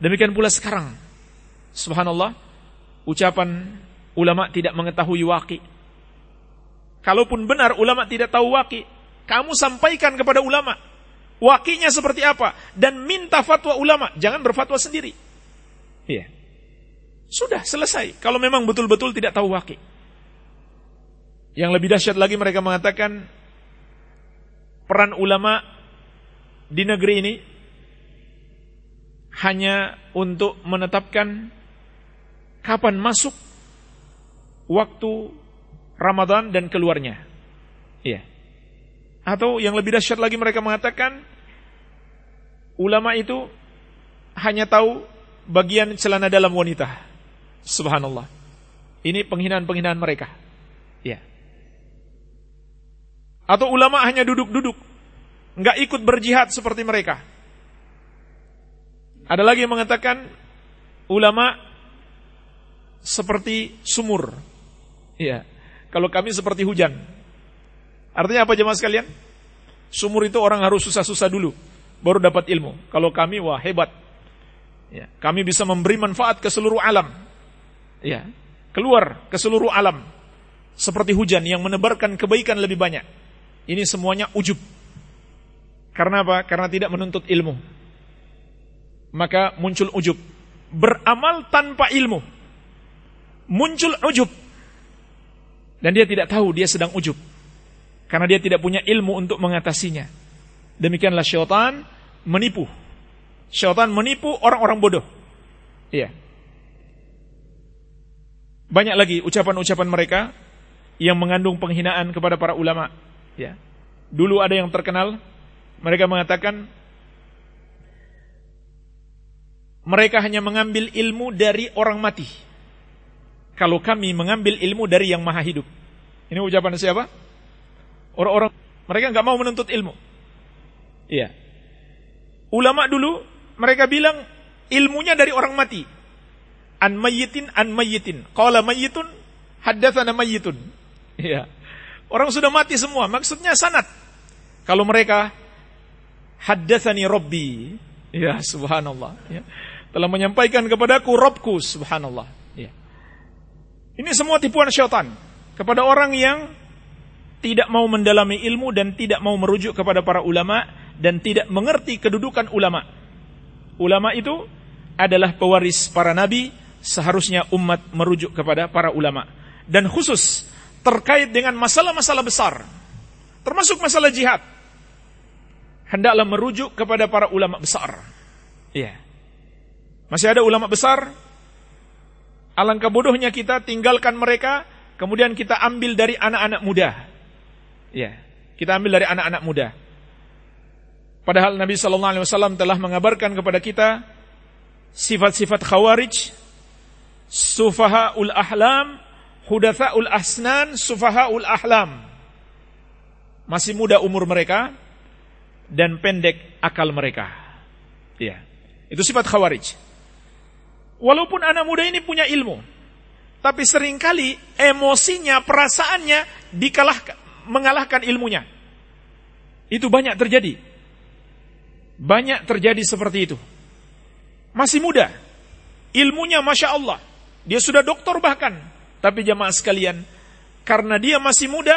Demikian pula sekarang. Subhanallah. Ucapan ulama tidak mengetahui waki. Kalaupun benar ulama tidak tahu waki, kamu sampaikan kepada ulama. Wakinya seperti apa? Dan minta fatwa ulama. Jangan berfatwa sendiri. Iya. Sudah selesai. Kalau memang betul-betul tidak tahu waki. Yang lebih dahsyat lagi mereka mengatakan peran ulama di negeri ini hanya untuk menetapkan kapan masuk waktu Ramadan dan keluarnya. Iya. Atau yang lebih dahsyat lagi mereka mengatakan ulama itu hanya tahu bagian celana dalam wanita. Subhanallah. Ini penghinaan-penghinaan mereka. Ya. Atau ulama hanya duduk-duduk, nggak ikut berjihad seperti mereka. Ada lagi yang mengatakan ulama seperti sumur, Iya. Kalau kami seperti hujan. Artinya apa jemaah sekalian? Sumur itu orang harus susah-susah dulu baru dapat ilmu. Kalau kami wah hebat. Ya, kami bisa memberi manfaat ke seluruh alam. Ya, keluar ke seluruh alam seperti hujan yang menebarkan kebaikan lebih banyak. Ini semuanya ujub. Karena apa? Karena tidak menuntut ilmu. Maka muncul ujub. Beramal tanpa ilmu. Muncul ujub dan dia tidak tahu dia sedang ujub. Karena dia tidak punya ilmu untuk mengatasinya. Demikianlah syaitan menipu. Syaitan menipu orang-orang bodoh. Iya. Banyak lagi ucapan-ucapan mereka yang mengandung penghinaan kepada para ulama. Ya. Dulu ada yang terkenal, mereka mengatakan mereka hanya mengambil ilmu dari orang mati kalau kami mengambil ilmu dari yang maha hidup. Ini ucapan siapa? Orang-orang mereka nggak mau menuntut ilmu. Iya. Ulama dulu mereka bilang ilmunya dari orang mati. An mayyitin an mayyitin. Qala mayyitun haddatsana mayyitun. Iya. Orang sudah mati semua, maksudnya sanat. Kalau mereka haddatsani rabbi. Ya, subhanallah. Ya. Telah menyampaikan kepadaku Robku, subhanallah. Ini semua tipuan syaitan kepada orang yang tidak mau mendalami ilmu dan tidak mau merujuk kepada para ulama dan tidak mengerti kedudukan ulama. Ulama itu adalah pewaris para nabi, seharusnya umat merujuk kepada para ulama. Dan khusus terkait dengan masalah-masalah besar, termasuk masalah jihad, hendaklah merujuk kepada para ulama besar. Iya. Masih ada ulama besar Alangkah bodohnya kita tinggalkan mereka, kemudian kita ambil dari anak-anak muda. Ya, kita ambil dari anak-anak muda. Padahal Nabi Shallallahu Alaihi Wasallam telah mengabarkan kepada kita sifat-sifat khawarij, sufahaul ahlam, hudathaul asnan, sufahaul ahlam. Masih muda umur mereka, dan pendek akal mereka. Ya. Itu sifat khawarij. Walaupun anak muda ini punya ilmu, tapi sering kali emosinya, perasaannya dikalahkan, mengalahkan ilmunya. Itu banyak terjadi. Banyak terjadi seperti itu. Masih muda. Ilmunya Masya Allah. Dia sudah doktor bahkan. Tapi jamaah sekalian, karena dia masih muda,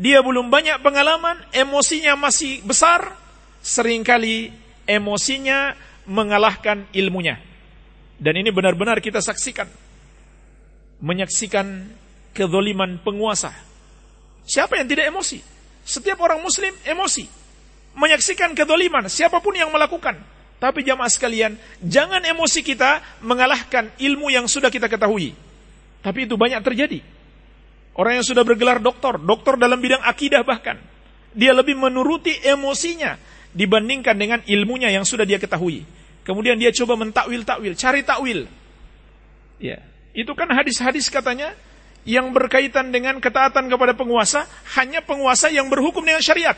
dia belum banyak pengalaman, emosinya masih besar, sering kali emosinya mengalahkan ilmunya. Dan ini benar-benar kita saksikan. Menyaksikan kezoliman penguasa. Siapa yang tidak emosi? Setiap orang muslim emosi. Menyaksikan kezoliman, siapa pun yang melakukan. Tapi jamaah sekalian, jangan emosi kita mengalahkan ilmu yang sudah kita ketahui. Tapi itu banyak terjadi. Orang yang sudah bergelar doktor, doktor dalam bidang akidah bahkan. Dia lebih menuruti emosinya dibandingkan dengan ilmunya yang sudah dia ketahui. Kemudian dia coba mentakwil-takwil, cari takwil. Ya, itu kan hadis-hadis katanya yang berkaitan dengan ketaatan kepada penguasa, hanya penguasa yang berhukum dengan syariat.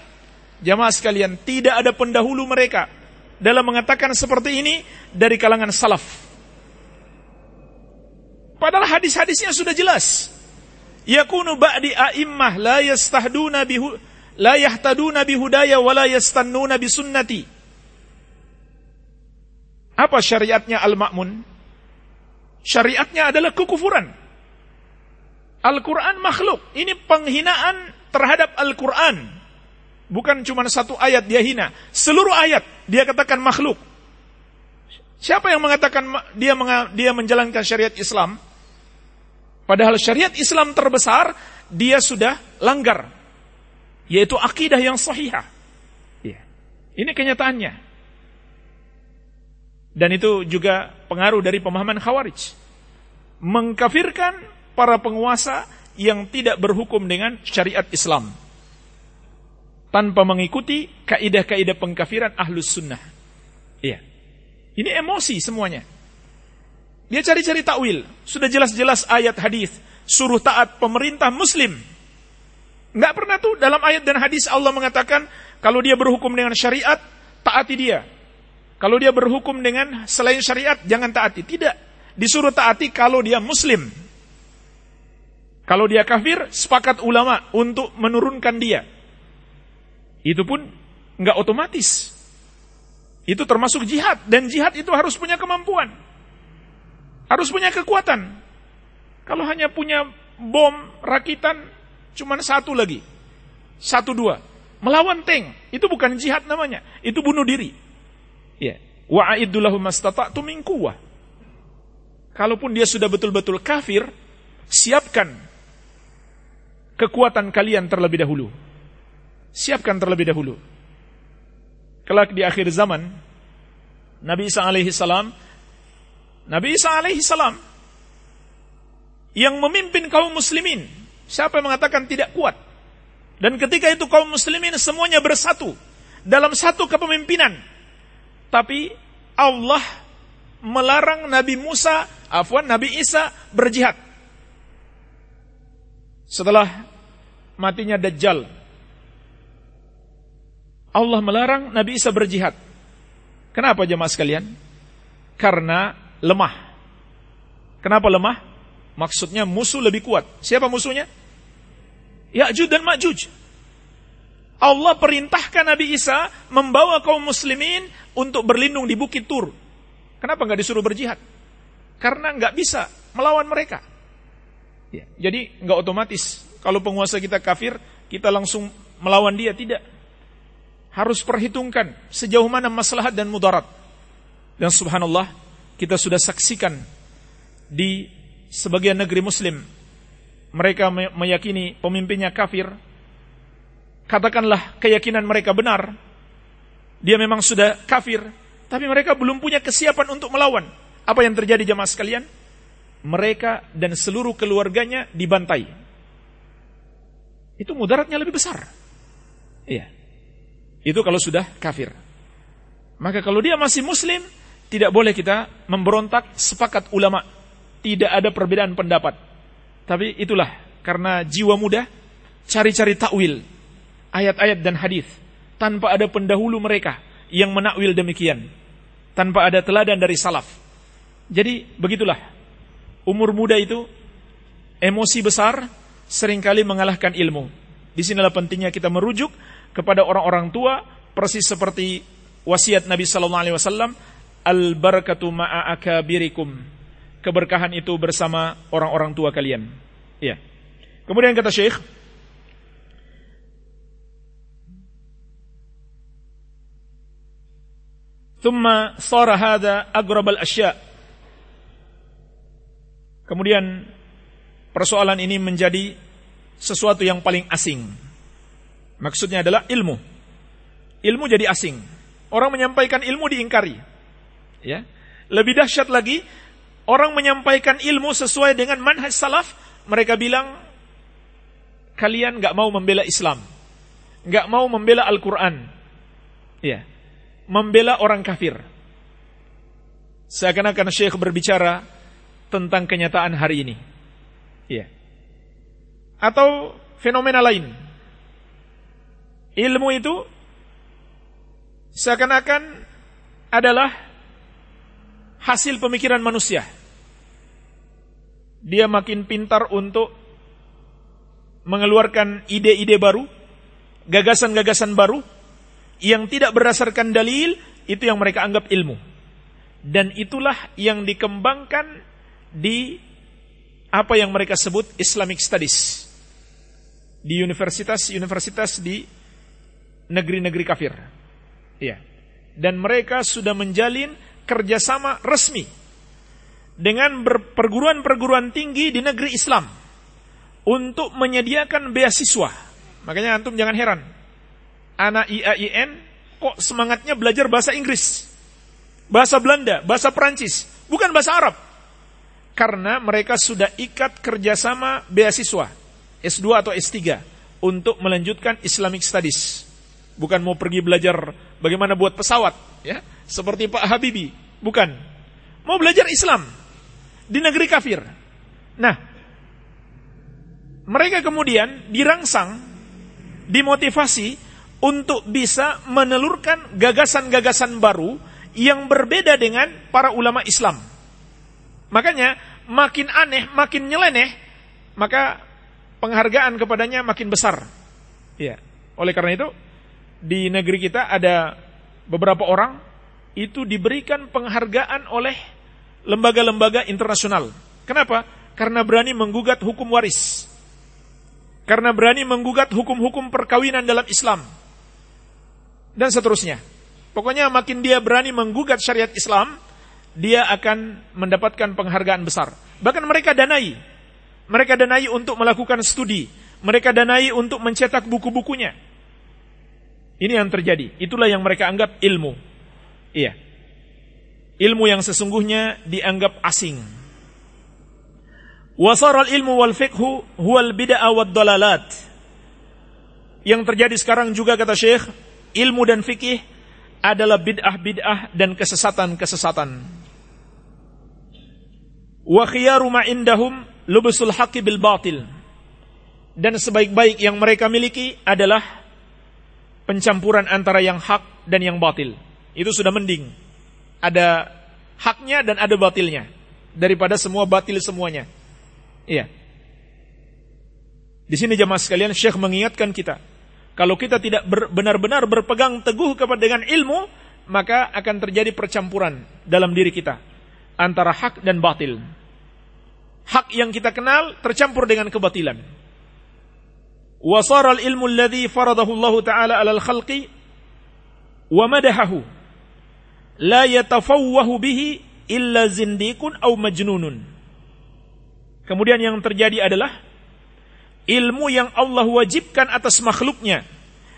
Jamaah sekalian, tidak ada pendahulu mereka dalam mengatakan seperti ini dari kalangan salaf. Padahal hadis-hadisnya sudah jelas yakunu ba'di a'immah la yastahduna bihu la yahtaduna bihudaya wa la yastannuna bisunnati. Apa syariatnya al-ma'mun? Syariatnya adalah kekufuran. Al-Quran makhluk. Ini penghinaan terhadap Al-Quran. Bukan cuma satu ayat dia hina. Seluruh ayat dia katakan makhluk. Siapa yang mengatakan dia dia menjalankan syariat Islam? Padahal syariat Islam terbesar dia sudah langgar, yaitu akidah yang sahihah. Ya. Ini kenyataannya. Dan itu juga pengaruh dari pemahaman Khawarij. Mengkafirkan para penguasa yang tidak berhukum dengan syariat Islam. Tanpa mengikuti kaidah-kaidah pengkafiran ahlus sunnah. Iya. Ini emosi semuanya. Dia cari-cari takwil. Sudah jelas-jelas ayat hadis suruh taat pemerintah muslim. Enggak pernah tuh dalam ayat dan hadis Allah mengatakan kalau dia berhukum dengan syariat, taati dia. Kalau dia berhukum dengan selain syariat, jangan taati. Tidak. Disuruh taati kalau dia muslim. Kalau dia kafir, sepakat ulama untuk menurunkan dia. Itu pun enggak otomatis. Itu termasuk jihad. Dan jihad itu harus punya kemampuan. Harus punya kekuatan. Kalau hanya punya bom rakitan, cuma satu lagi. Satu dua. Melawan tank. Itu bukan jihad namanya. Itu bunuh diri. Ya. Wa'iddu mastata'tu. Kalaupun dia sudah betul-betul kafir, siapkan kekuatan kalian terlebih dahulu. Siapkan terlebih dahulu. Kelak di akhir zaman, Nabi Isa alaihi salam Nabi Isa alaihi salam yang memimpin kaum muslimin. Siapa yang mengatakan tidak kuat? Dan ketika itu kaum muslimin semuanya bersatu dalam satu kepemimpinan. Tapi Allah melarang Nabi Musa, afwan Nabi Isa berjihad. Setelah matinya Dajjal. Allah melarang Nabi Isa berjihad. Kenapa jemaah sekalian? Karena lemah. Kenapa lemah? Maksudnya musuh lebih kuat. Siapa musuhnya? Ya'juj dan Ma'juj. Allah perintahkan Nabi Isa membawa kaum muslimin untuk berlindung di Bukit Tur. Kenapa nggak disuruh berjihad? Karena nggak bisa melawan mereka. Ya, jadi nggak otomatis kalau penguasa kita kafir kita langsung melawan dia tidak. Harus perhitungkan sejauh mana maslahat dan mudarat. Dan subhanallah kita sudah saksikan di sebagian negeri muslim mereka meyakini pemimpinnya kafir. Katakanlah keyakinan mereka benar dia memang sudah kafir tapi mereka belum punya kesiapan untuk melawan. Apa yang terjadi jemaah sekalian? Mereka dan seluruh keluarganya dibantai. Itu mudaratnya lebih besar. Iya itu kalau sudah kafir maka kalau dia masih muslim tidak boleh kita memberontak sepakat ulama. Tidak ada perbedaan pendapat. Tapi itulah karena jiwa muda cari-cari takwil ayat-ayat dan hadis tanpa ada pendahulu mereka yang menakwil demikian. Tanpa ada teladan dari salaf. Jadi begitulah. Umur muda itu emosi besar sering kali mengalahkan ilmu. Di sinilah pentingnya kita merujuk kepada orang-orang tua persis seperti wasiat Nabi sallallahu alaihi wasallam al barakatu ma'a akabirikum. Keberkahan itu bersama orang-orang tua kalian. Ya. Kemudian kata Syekh ثم صار هذا أقرب الأشياء Kemudian persoalan ini menjadi sesuatu yang paling asing. Maksudnya adalah ilmu. Ilmu jadi asing. Orang menyampaikan ilmu diingkari. Ya. Lebih dahsyat lagi, orang menyampaikan ilmu sesuai dengan manhaj salaf, mereka bilang kalian nggak mau membela Islam, nggak mau membela Al-Quran, ya, membela orang kafir. Seakan-akan Syekh berbicara tentang kenyataan hari ini. Ya. Atau fenomena lain. Ilmu itu seakan-akan adalah hasil pemikiran manusia. Dia makin pintar untuk mengeluarkan ide-ide baru, gagasan-gagasan baru yang tidak berdasarkan dalil, itu yang mereka anggap ilmu. Dan itulah yang dikembangkan di apa yang mereka sebut Islamic Studies di universitas-universitas di negeri-negeri kafir. Ya. Dan mereka sudah menjalin kerjasama resmi dengan perguruan-perguruan tinggi di negeri Islam untuk menyediakan beasiswa. Makanya antum jangan heran. Anak IAIN kok semangatnya belajar bahasa Inggris, bahasa Belanda, bahasa Perancis, bukan bahasa Arab karena mereka sudah ikat kerjasama beasiswa S2 atau S3 untuk melanjutkan Islamic Studies. Bukan mau pergi belajar bagaimana buat pesawat, ya, seperti Pak Habibi. Bukan. Mau belajar Islam di negeri kafir. Nah, mereka kemudian dirangsang, dimotivasi untuk bisa menelurkan gagasan-gagasan baru yang berbeda dengan para ulama Islam Makanya makin aneh, makin nyeleneh, maka penghargaan kepadanya makin besar. Ya. Oleh karena itu, di negeri kita ada beberapa orang itu diberikan penghargaan oleh lembaga-lembaga internasional. Kenapa? Karena berani menggugat hukum waris. Karena berani menggugat hukum-hukum perkawinan dalam Islam. Dan seterusnya. Pokoknya makin dia berani menggugat syariat Islam, dia akan mendapatkan penghargaan besar. Bahkan mereka danai. Mereka danai untuk melakukan studi. Mereka danai untuk mencetak buku-bukunya. Ini yang terjadi. Itulah yang mereka anggap ilmu. Iya. Ilmu yang sesungguhnya dianggap asing. Wasar ilmu wal fiqhu huwal bid'ah wad dalalat. Yang terjadi sekarang juga kata Syekh, ilmu dan fikih adalah bid'ah-bid'ah dan kesesatan-kesesatan. Wa khiyaru ma indahum lubusul haqqi bil batil. Dan sebaik-baik yang mereka miliki adalah pencampuran antara yang hak dan yang batil. Itu sudah mending. Ada haknya dan ada batilnya. Daripada semua batil semuanya. Iya. Di sini jemaah sekalian Syekh mengingatkan kita. Kalau kita tidak benar-benar berpegang teguh kepada dengan ilmu, maka akan terjadi percampuran dalam diri kita antara hak dan batil. Hak yang kita kenal tercampur dengan kebatilan. Al-ilmu alladhi faradahu Allah Ta'ala alal khalqi wa madahahu la yatafawwahu bihi illa zindikun au majnunun. Kemudian yang terjadi adalah ilmu yang Allah wajibkan atas makhluknya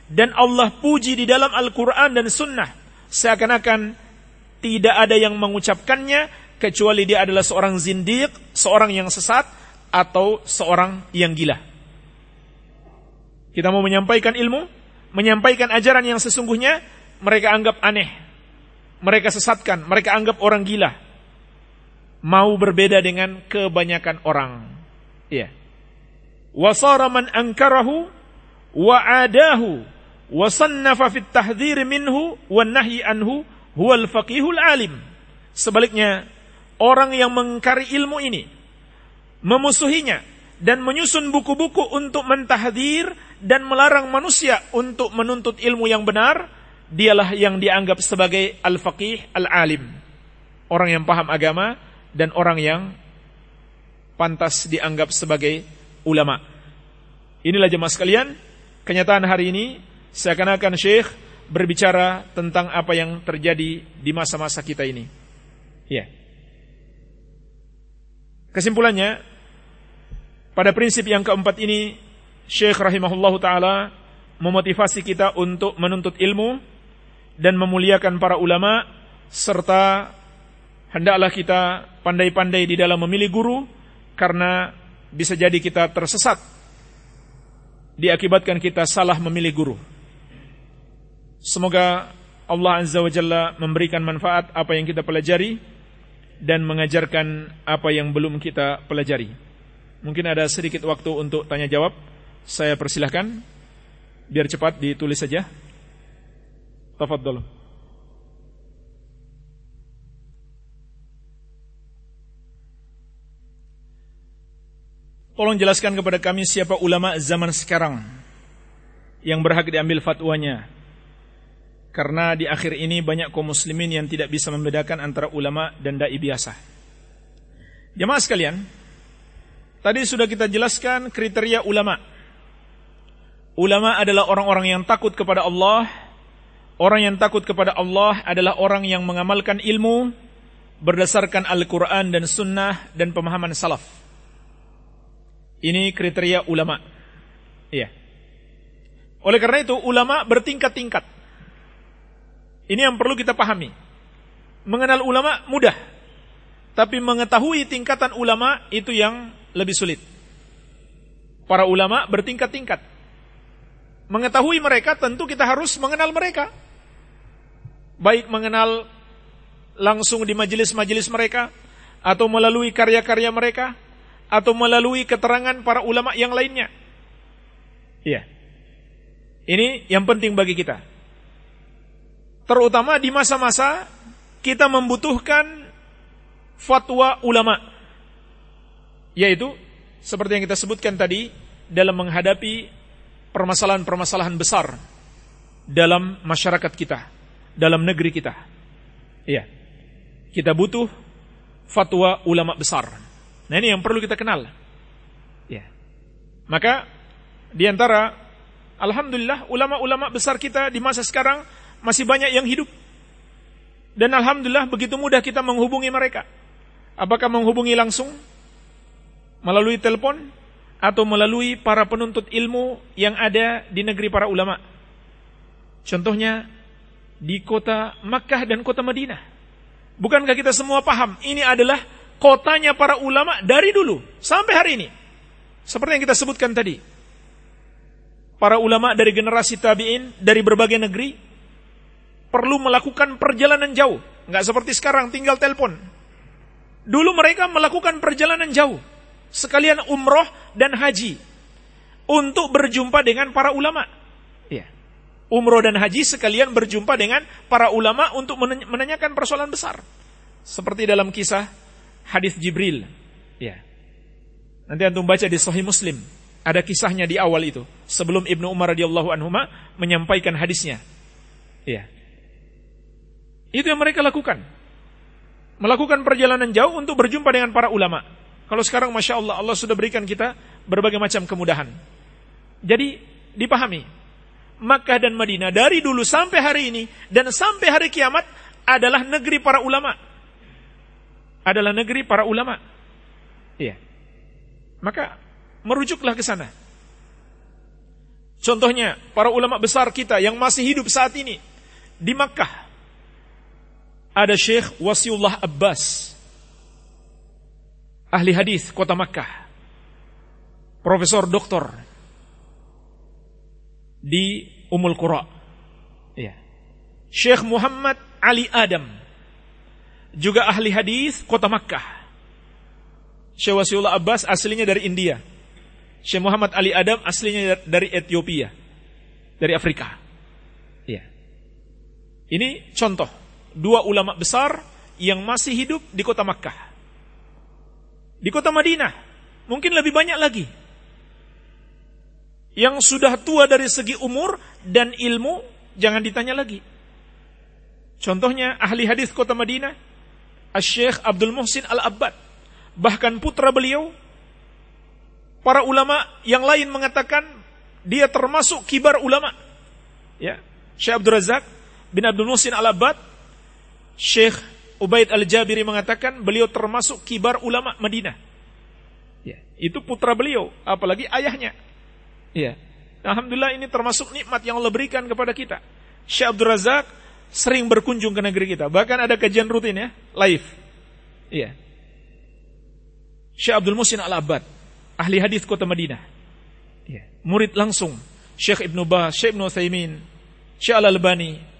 dan Allah puji di dalam Al-Quran dan Sunnah seakan-akan tidak ada yang mengucapkannya kecuali dia adalah seorang zindiq, seorang yang sesat atau seorang yang gila. Kita mau menyampaikan ilmu, menyampaikan ajaran yang sesungguhnya, mereka anggap aneh. Mereka sesatkan, mereka anggap orang gila. Mau berbeda dengan kebanyakan orang. Iya. Wasara man ankarahu wa adahu wa sannafa fit tahdhir minhu wan nahyi anhu huwal faqihul alim. Sebaliknya, orang yang mengingkari ilmu ini, memusuhinya, dan menyusun buku-buku untuk mentahdir dan melarang manusia untuk menuntut ilmu yang benar, dialah yang dianggap sebagai al-faqih al-alim. Orang yang paham agama dan orang yang pantas dianggap sebagai ulama. Inilah jemaah sekalian, kenyataan hari ini seakan-akan Syekh berbicara tentang apa yang terjadi di masa-masa kita ini. Ya. Kesimpulannya, pada prinsip yang keempat ini, Syekh rahimahullah ta'ala memotivasi kita untuk menuntut ilmu dan memuliakan para ulama, serta hendaklah kita pandai-pandai di dalam memilih guru, karena bisa jadi kita tersesat, diakibatkan kita salah memilih guru. Semoga Allah Azza wa Jalla memberikan manfaat apa yang kita pelajari dan mengajarkan apa yang belum kita pelajari. Mungkin ada sedikit waktu untuk tanya jawab. Saya persilahkan. Biar cepat ditulis saja. Tafadhol. Tolong jelaskan kepada kami siapa ulama zaman sekarang yang berhak diambil fatwanya karena di akhir ini banyak kaum muslimin yang tidak bisa membedakan antara ulama dan dai biasa. Jemaah sekalian, tadi sudah kita jelaskan kriteria ulama. Ulama adalah orang-orang yang takut kepada Allah. Orang yang takut kepada Allah adalah orang yang mengamalkan ilmu berdasarkan Al-Quran dan Sunnah dan pemahaman salaf. Ini kriteria ulama. Iya. Oleh karena itu, ulama bertingkat-tingkat. Ini yang perlu kita pahami. Mengenal ulama mudah, tapi mengetahui tingkatan ulama itu yang lebih sulit. Para ulama bertingkat-tingkat. Mengetahui mereka tentu kita harus mengenal mereka. Baik mengenal langsung di majelis-majelis mereka atau melalui karya-karya mereka atau melalui keterangan para ulama yang lainnya. Iya. Ini yang penting bagi kita terutama di masa-masa kita membutuhkan fatwa ulama yaitu seperti yang kita sebutkan tadi dalam menghadapi permasalahan-permasalahan besar dalam masyarakat kita, dalam negeri kita. Iya. Kita butuh fatwa ulama besar. Nah, ini yang perlu kita kenal. Ya. Maka di antara alhamdulillah ulama-ulama besar kita di masa sekarang masih banyak yang hidup. Dan alhamdulillah begitu mudah kita menghubungi mereka. Apakah menghubungi langsung melalui telepon atau melalui para penuntut ilmu yang ada di negeri para ulama. Contohnya di kota Makkah dan kota Madinah. Bukankah kita semua paham ini adalah kotanya para ulama dari dulu sampai hari ini. Seperti yang kita sebutkan tadi. Para ulama dari generasi tabi'in dari berbagai negeri perlu melakukan perjalanan jauh. Nggak seperti sekarang tinggal telepon. Dulu mereka melakukan perjalanan jauh. Sekalian umroh dan haji. Untuk berjumpa dengan para ulama. Ya. Umroh dan haji sekalian berjumpa dengan para ulama untuk menanyakan persoalan besar. Seperti dalam kisah hadis Jibril. Ya. Nanti antum baca di Sahih Muslim. Ada kisahnya di awal itu. Sebelum Ibnu Umar radhiyallahu anhu menyampaikan hadisnya. Ya. Itu yang mereka lakukan. Melakukan perjalanan jauh untuk berjumpa dengan para ulama. Kalau sekarang Masya Allah, Allah sudah berikan kita berbagai macam kemudahan. Jadi dipahami. Makkah dan Madinah dari dulu sampai hari ini dan sampai hari kiamat adalah negeri para ulama. Adalah negeri para ulama. Iya. Maka merujuklah ke sana. Contohnya, para ulama besar kita yang masih hidup saat ini di Makkah ada Syekh Wasiullah Abbas, ahli hadis kota Makkah, profesor doktor di Umul Qura. Ya. Syekh Muhammad Ali Adam, juga ahli hadis kota Makkah. Syekh Wasiullah Abbas aslinya dari India. Syekh Muhammad Ali Adam aslinya dari Ethiopia, dari Afrika. Ini contoh dua ulama besar yang masih hidup di kota Makkah. Di kota Madinah mungkin lebih banyak lagi. Yang sudah tua dari segi umur dan ilmu jangan ditanya lagi. Contohnya ahli hadis kota Madinah, Syekh Abdul Muhsin Al-Abbad. Bahkan putra beliau, para ulama yang lain mengatakan dia termasuk kibar ulama. Ya, Syekh Abdul Razak bin Abdul Muhsin Al-Abbad, Syekh Ubaid Al-Jabiri mengatakan beliau termasuk kibar ulama Madinah. Ya, itu putra beliau, apalagi ayahnya. Ya. Alhamdulillah ini termasuk nikmat yang Allah berikan kepada kita. Syekh Abdul Razak sering berkunjung ke negeri kita. Bahkan ada kajian rutin ya, live. Iya. Syekh Abdul Musin Al-Abad, ahli hadis kota Madinah. Ya. Murid langsung Syekh Ibnu Bas, Syekh Ibnu Thaymin, Syekh Al-Albani,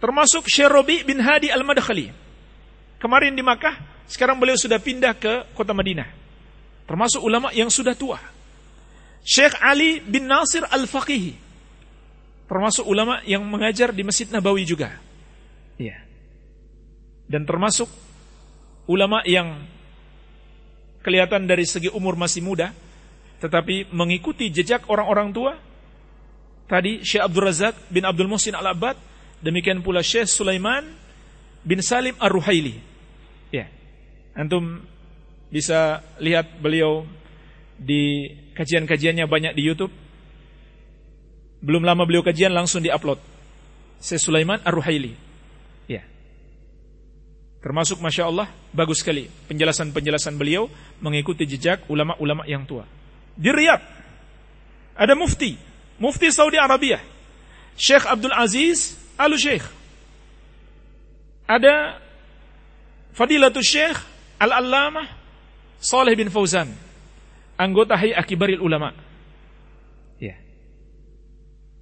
Termasuk Syekh bin Hadi Al-Madkhali. Kemarin di Makkah, sekarang beliau sudah pindah ke kota Madinah. Termasuk ulama yang sudah tua. Syekh Ali bin Nasir Al-Faqihi. Termasuk ulama yang mengajar di Masjid Nabawi juga. Iya. Dan termasuk ulama yang kelihatan dari segi umur masih muda, tetapi mengikuti jejak orang-orang tua. Tadi Syekh Abdul Razak bin Abdul Muhsin Al-Abbad Demikian pula Syekh Sulaiman bin Salim Ar-Ruhaili. Ya. Antum bisa lihat beliau di kajian-kajiannya banyak di YouTube. Belum lama beliau kajian langsung diupload. Syekh Sulaiman Ar-Ruhaili. Ya. Termasuk Masya Allah bagus sekali penjelasan-penjelasan beliau mengikuti jejak ulama-ulama yang tua. Di Riyadh ada mufti, mufti Saudi Arabia, Syekh Abdul Aziz Alu Syekh. Ada Fadilatul Syekh Al-Allamah Saleh bin Fauzan, anggota Hayy Akibaril Ulama. Ya.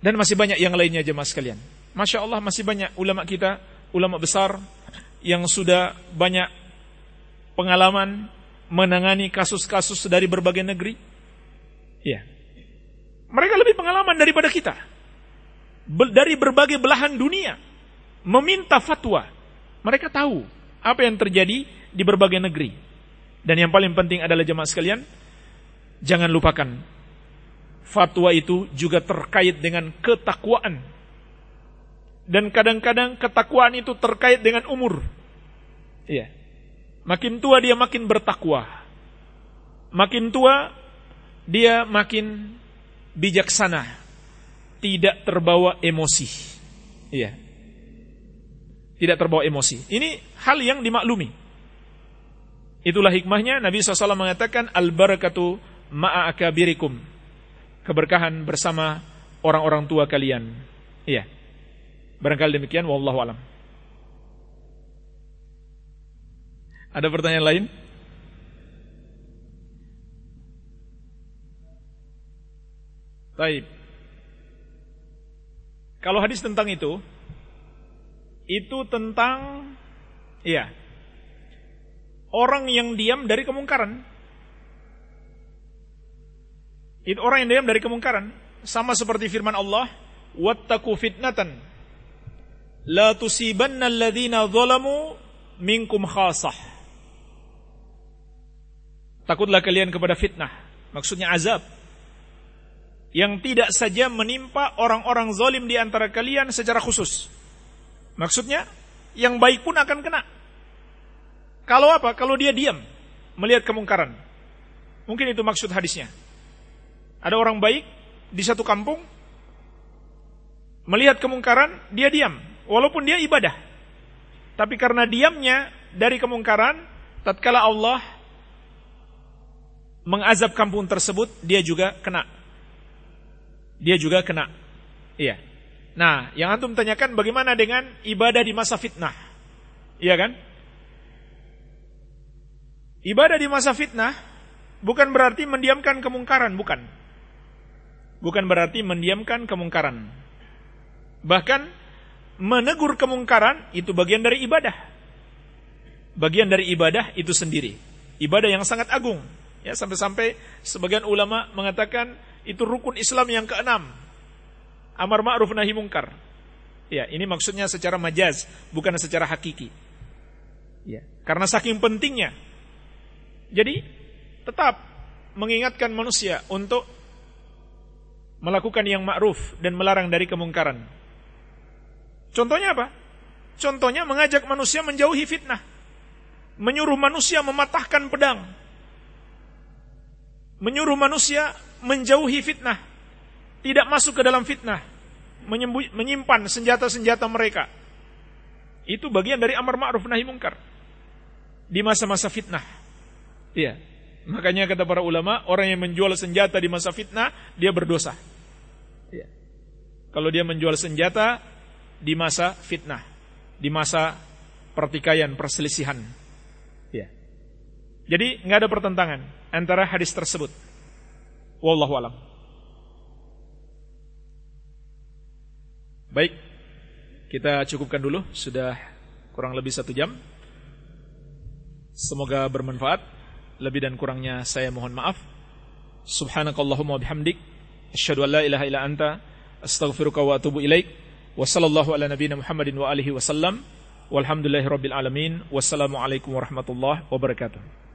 Dan masih banyak yang lainnya jemaah sekalian. Masya Allah masih banyak ulama kita, ulama besar yang sudah banyak pengalaman menangani kasus-kasus dari berbagai negeri. Ya. Mereka lebih pengalaman daripada kita dari berbagai belahan dunia meminta fatwa. Mereka tahu apa yang terjadi di berbagai negeri. Dan yang paling penting adalah jemaah sekalian, jangan lupakan fatwa itu juga terkait dengan ketakwaan. Dan kadang-kadang ketakwaan itu terkait dengan umur. Iya. Makin tua dia makin bertakwa. Makin tua dia makin bijaksana tidak terbawa emosi. Iya. Tidak terbawa emosi. Ini hal yang dimaklumi. Itulah hikmahnya Nabi SAW mengatakan al-barakatu ma'a akabirikum. Keberkahan bersama orang-orang tua kalian. Iya. Barangkali demikian wallahu alam. Ada pertanyaan lain? Baik. Kalau hadis tentang itu, itu tentang, ya, orang yang diam dari kemungkaran. Itu orang yang diam dari kemungkaran. Sama seperti firman Allah, wattaqu fitnatan la tusibanna alladhina zalamu minkum khasah. Takutlah kalian kepada fitnah. Maksudnya azab yang tidak saja menimpa orang-orang zalim di antara kalian secara khusus. Maksudnya, yang baik pun akan kena. Kalau apa? Kalau dia diam, melihat kemungkaran. Mungkin itu maksud hadisnya. Ada orang baik di satu kampung, melihat kemungkaran, dia diam. Walaupun dia ibadah. Tapi karena diamnya dari kemungkaran, tatkala Allah mengazab kampung tersebut, dia juga kena dia juga kena. Iya. Nah, yang antum tanyakan bagaimana dengan ibadah di masa fitnah? Iya kan? Ibadah di masa fitnah bukan berarti mendiamkan kemungkaran, bukan. Bukan berarti mendiamkan kemungkaran. Bahkan menegur kemungkaran itu bagian dari ibadah. Bagian dari ibadah itu sendiri. Ibadah yang sangat agung. Ya, sampai-sampai sebagian ulama mengatakan itu rukun Islam yang keenam. Amar ma'ruf nahi mungkar. Ya, ini maksudnya secara majaz, bukan secara hakiki. Ya, karena saking pentingnya. Jadi, tetap mengingatkan manusia untuk melakukan yang ma'ruf dan melarang dari kemungkaran. Contohnya apa? Contohnya mengajak manusia menjauhi fitnah. Menyuruh manusia mematahkan pedang. Menyuruh manusia menjauhi fitnah. Tidak masuk ke dalam fitnah. Menyimpan senjata-senjata mereka. Itu bagian dari amar ma'ruf nahi mungkar. Di masa-masa fitnah. Iya. Makanya kata para ulama, orang yang menjual senjata di masa fitnah, dia berdosa. Iya. Kalau dia menjual senjata di masa fitnah, di masa pertikaian, perselisihan. Ya. Jadi nggak ada pertentangan antara hadis tersebut. Wallahu alam. Baik, kita cukupkan dulu. Sudah kurang lebih satu jam. Semoga bermanfaat. Lebih dan kurangnya saya mohon maaf. Subhanakallahumma bihamdik. Asyhadu an la ilaha illa anta. Astaghfiruka wa atubu ilaik. Wa sallallahu ala nabiyina Muhammadin wa alihi wasallam. Walhamdulillahi rabbil alamin. Wassalamualaikum warahmatullahi wabarakatuh.